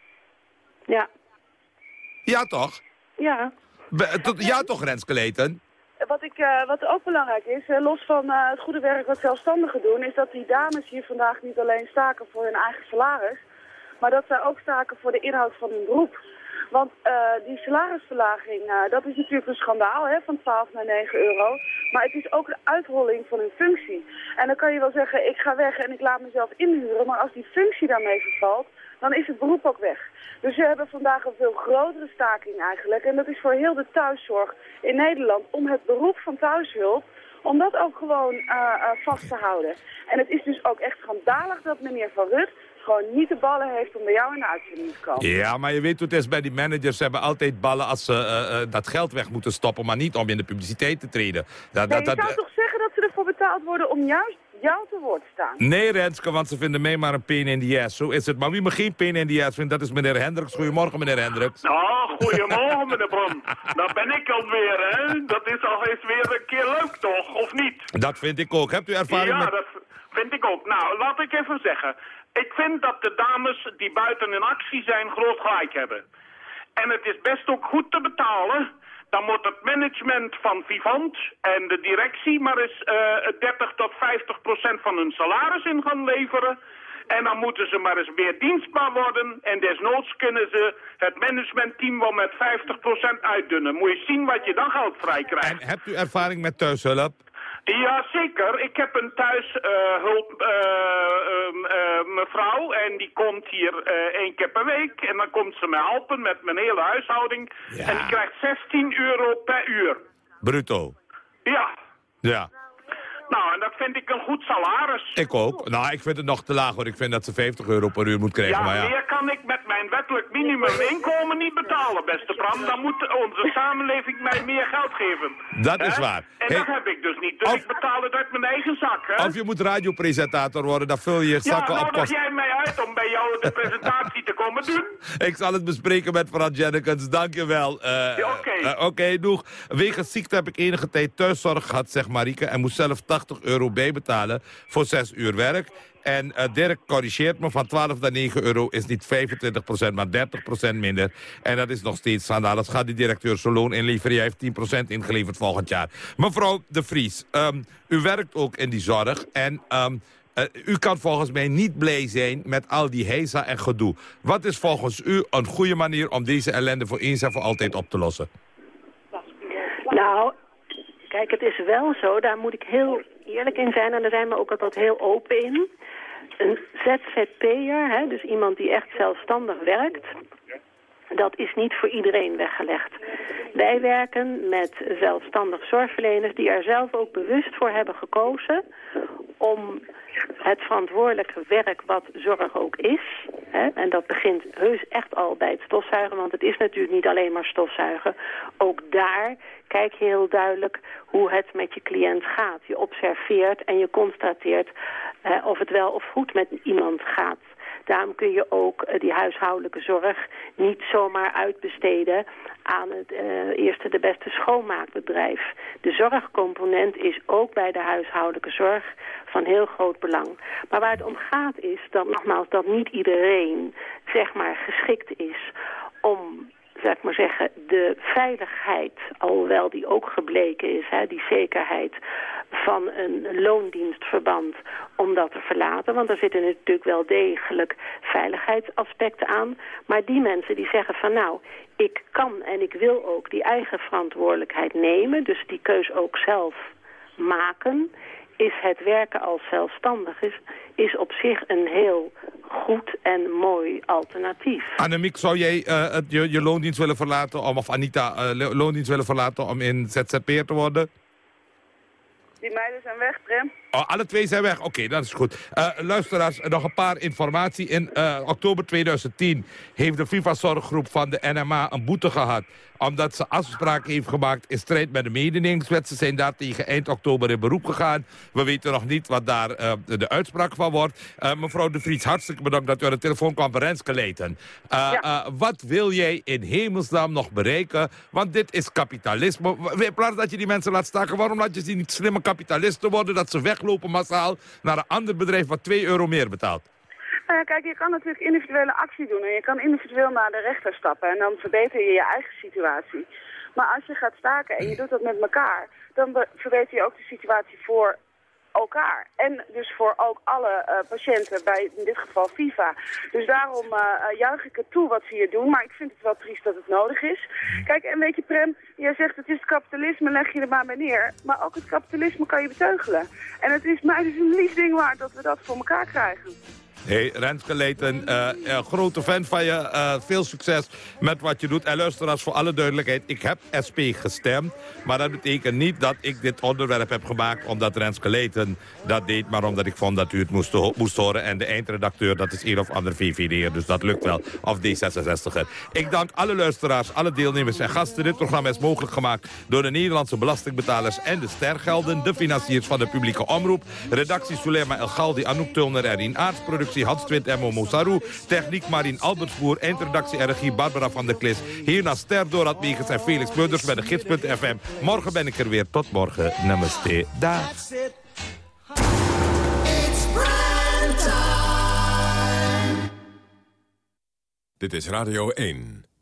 Ja. Ja, toch? Ja. Be- tot- ja, toch, Renske Leijten? wat, ik, uh, wat ook belangrijk is, uh, los van uh, het goede werk wat zelfstandigen doen, is dat die dames hier vandaag niet alleen staken voor hun eigen salaris, maar dat zij ook staken voor de inhoud van hun beroep. Want die salarisverlaging, dat is natuurlijk een schandaal, hè, van 12 naar 9 euro. Maar het is ook de uitrolling van hun functie. En dan kan je wel zeggen, ik ga weg en ik laat mezelf inhuren, maar als die functie daarmee vervalt, dan is het beroep ook weg. Dus we hebben vandaag een veel grotere staking eigenlijk. En dat is voor heel de thuiszorg in Nederland om het beroep van thuishulp om dat ook gewoon uh, uh, vast te houden. En het is dus ook echt schandalig dat meneer Van Rut gewoon niet de ballen heeft om bij jou in de uitzending te komen. Ja, maar je weet hoe het is bij die managers. Ze hebben altijd ballen als ze uh, dat geld weg moeten stoppen, maar niet om in de publiciteit te treden. Dat, nee, dat, je zou toch zeggen dat ze ervoor betaald worden om juist jou te woord staan. Nee, Renske, want ze vinden mij maar een pain in the ass. Zo is het. Maar wie me geen pain in the ass vindt, dat is meneer Hendricks. Goedemorgen, meneer Hendricks. Nou, goedemorgen, meneer Bron. Daar ben ik alweer, hè. Dat is al eens weer een keer leuk, toch? Of niet? Dat vind ik ook. Hebt u ervaring ja, met... dat vind ik ook. Nou, laat ik even zeggen. Ik vind dat de dames die buiten in actie zijn groot gelijk hebben. En het is best ook goed te betalen dan moet het management van Vivant en de directie maar eens uh, 30 tot 50 procent van hun salaris in gaan leveren. En dan moeten ze maar eens meer dienstbaar worden. En desnoods kunnen ze het managementteam wel met 50% uitdunnen. Moet je zien wat je dan geld vrij krijgt. En hebt u ervaring met thuishulp? Ja, zeker. Ik heb een thuishulp uh, uh, uh, mevrouw en die komt hier één keer per week. En dan komt ze me helpen met mijn hele huishouding. Ja. En die krijgt 16 euro per uur. Bruto? Ja. Ja. Nou, en dat vind ik een goed salaris. Ik ook. Nou, ik vind het nog te laag hoor. Ik vind dat ze 50 euro per uur moet krijgen. Ja, maar ja. meer kan ik met mijn wettelijk minimuminkomen niet betalen, beste Bram. Dan moet onze samenleving mij meer geld geven. Dat is waar. En hey, dat heb ik dus niet. Dus of, ik betaal het uit mijn eigen zak, hè. Of je moet radiopresentator worden, dan vul je zakken ja, op. Ja, nodig jij mij uit om bij jou de presentatie te komen doen? [laughs] Ik zal het bespreken met Frans Jennekens, dankjewel. Uh, ja, Oké. Okay. Uh, Oké, doeg. Wegens ziekte heb ik enige tijd thuiszorg gehad, zegt Marieke. En moest zelf 80 euro bijbetalen voor 6 uur werk. En uh, Dirk corrigeert me, van 12 naar 9 euro is niet 25% maar 30% minder. En dat is nog steeds schandalig. Gaat die directeur zijn loon inleveren? Hij heeft 10% ingeleverd volgend jaar. Mevrouw De Vries, um, u werkt ook in die zorg. En um, uh, u kan volgens mij niet blij zijn met al die heisa en gedoe. Wat is volgens u een goede manier om deze ellende voor eens en voor altijd op te lossen? Nou, kijk, het is wel zo, daar moet ik heel eerlijk in zijn... en daar zijn we ook altijd heel open in. Een ZZP'er, dus iemand die echt zelfstandig werkt... dat is niet voor iedereen weggelegd. Wij werken met zelfstandig zorgverleners... die er zelf ook bewust voor hebben gekozen... om het verantwoordelijke werk wat zorg ook is. Hè, en dat begint heus echt al bij het stofzuigen, want het is natuurlijk niet alleen maar stofzuigen. Ook daar kijk je heel duidelijk hoe het met je cliënt gaat. Je observeert en je constateert of het wel of goed met iemand gaat. Daarom kun je ook uh, die huishoudelijke zorg niet zomaar uitbesteden aan het uh, eerste de beste schoonmaakbedrijf. De zorgcomponent is ook bij de huishoudelijke zorg van heel groot belang. Maar waar het om gaat is dat nogmaals dat niet iedereen zeg maar geschikt is om zeg ik maar zeggen, de veiligheid, alhoewel die ook gebleken is, hè, die zekerheid van een loondienstverband om dat te verlaten. Want er zitten natuurlijk wel degelijk veiligheidsaspecten aan. Maar die mensen die zeggen van nou, ik kan en ik wil ook die eigen verantwoordelijkheid nemen. Dus die keus ook zelf maken is het werken als zelfstandig is, is op zich een heel goed en mooi alternatief. Annemiek, zou jij uh, het, je, je, loondienst willen verlaten, om, of Anita, uh, loondienst willen verlaten om in ZZP'er te worden? Die meiden zijn weg, Prem. Oh, alle twee zijn weg? Oké, okay, dat is goed. Uh, luisteraars, nog een paar informatie. In uh, oktober 2010 heeft de FIFA-zorggroep van de NMA een boete gehad omdat ze afspraken heeft gemaakt in strijd met de mededingingswet. Ze zijn daar tegen eind oktober in beroep gegaan. We weten nog niet wat daar uh, de uitspraak van wordt. Uh, mevrouw de Vries, hartstikke bedankt dat u aan de telefoon kwam Renske. Uh, ja. wat wil jij in hemelsnaam nog bereiken? Want dit is kapitalisme. In plaats dat je die mensen laat staken, waarom laat je ze niet slimme kapitalisten worden? Dat ze weglopen massaal naar een ander bedrijf wat 2 euro meer betaalt. Nou ja, kijk, je kan natuurlijk individuele actie doen en je kan individueel naar de rechter stappen en dan verbeter je je eigen situatie. Maar als je gaat staken en je doet dat met elkaar, dan verbeter je ook de situatie voor elkaar. En dus voor ook alle uh, patiënten, bij in dit geval FIFA. Dus daarom uh, juich ik het toe wat ze hier doen. Maar ik vind het wel triest dat het nodig is. Kijk, en weet je Prem, jij zegt het is het kapitalisme, leg je er maar bij neer. Maar ook het kapitalisme kan je beteugelen. En het is mij dus een lief ding waard dat we dat voor elkaar krijgen. Hey, Leijten, uh, grote fan van je. Uh, veel succes met wat je doet. En luisteraars, voor alle duidelijkheid, ik heb SP gestemd. Maar dat betekent niet dat ik dit onderwerp heb gemaakt... omdat Renske Leijten dat deed, maar omdat ik vond dat u het moest, moest horen. En de eindredacteur, dat is een of ander VVD'er, dus dat lukt wel. Of D66er. Ik dank alle luisteraars, alle deelnemers en gasten. Dit programma is mogelijk gemaakt door de Nederlandse belastingbetalers... en de stergelden, de financiers van de publieke omroep. Redactie Sulema El Galdi, Anouk Tulner en Rien Aarts Hans Twint Emmo Mosaru. Techniek Marien Albertsboer. Eindredactie en regie Barbara van der Klis. Hierna Ster Dorad Megens en Felix Murders bij de gids.fm. Morgen ben ik er weer. Tot morgen. Namaste. Dag. Dit is Radio 1.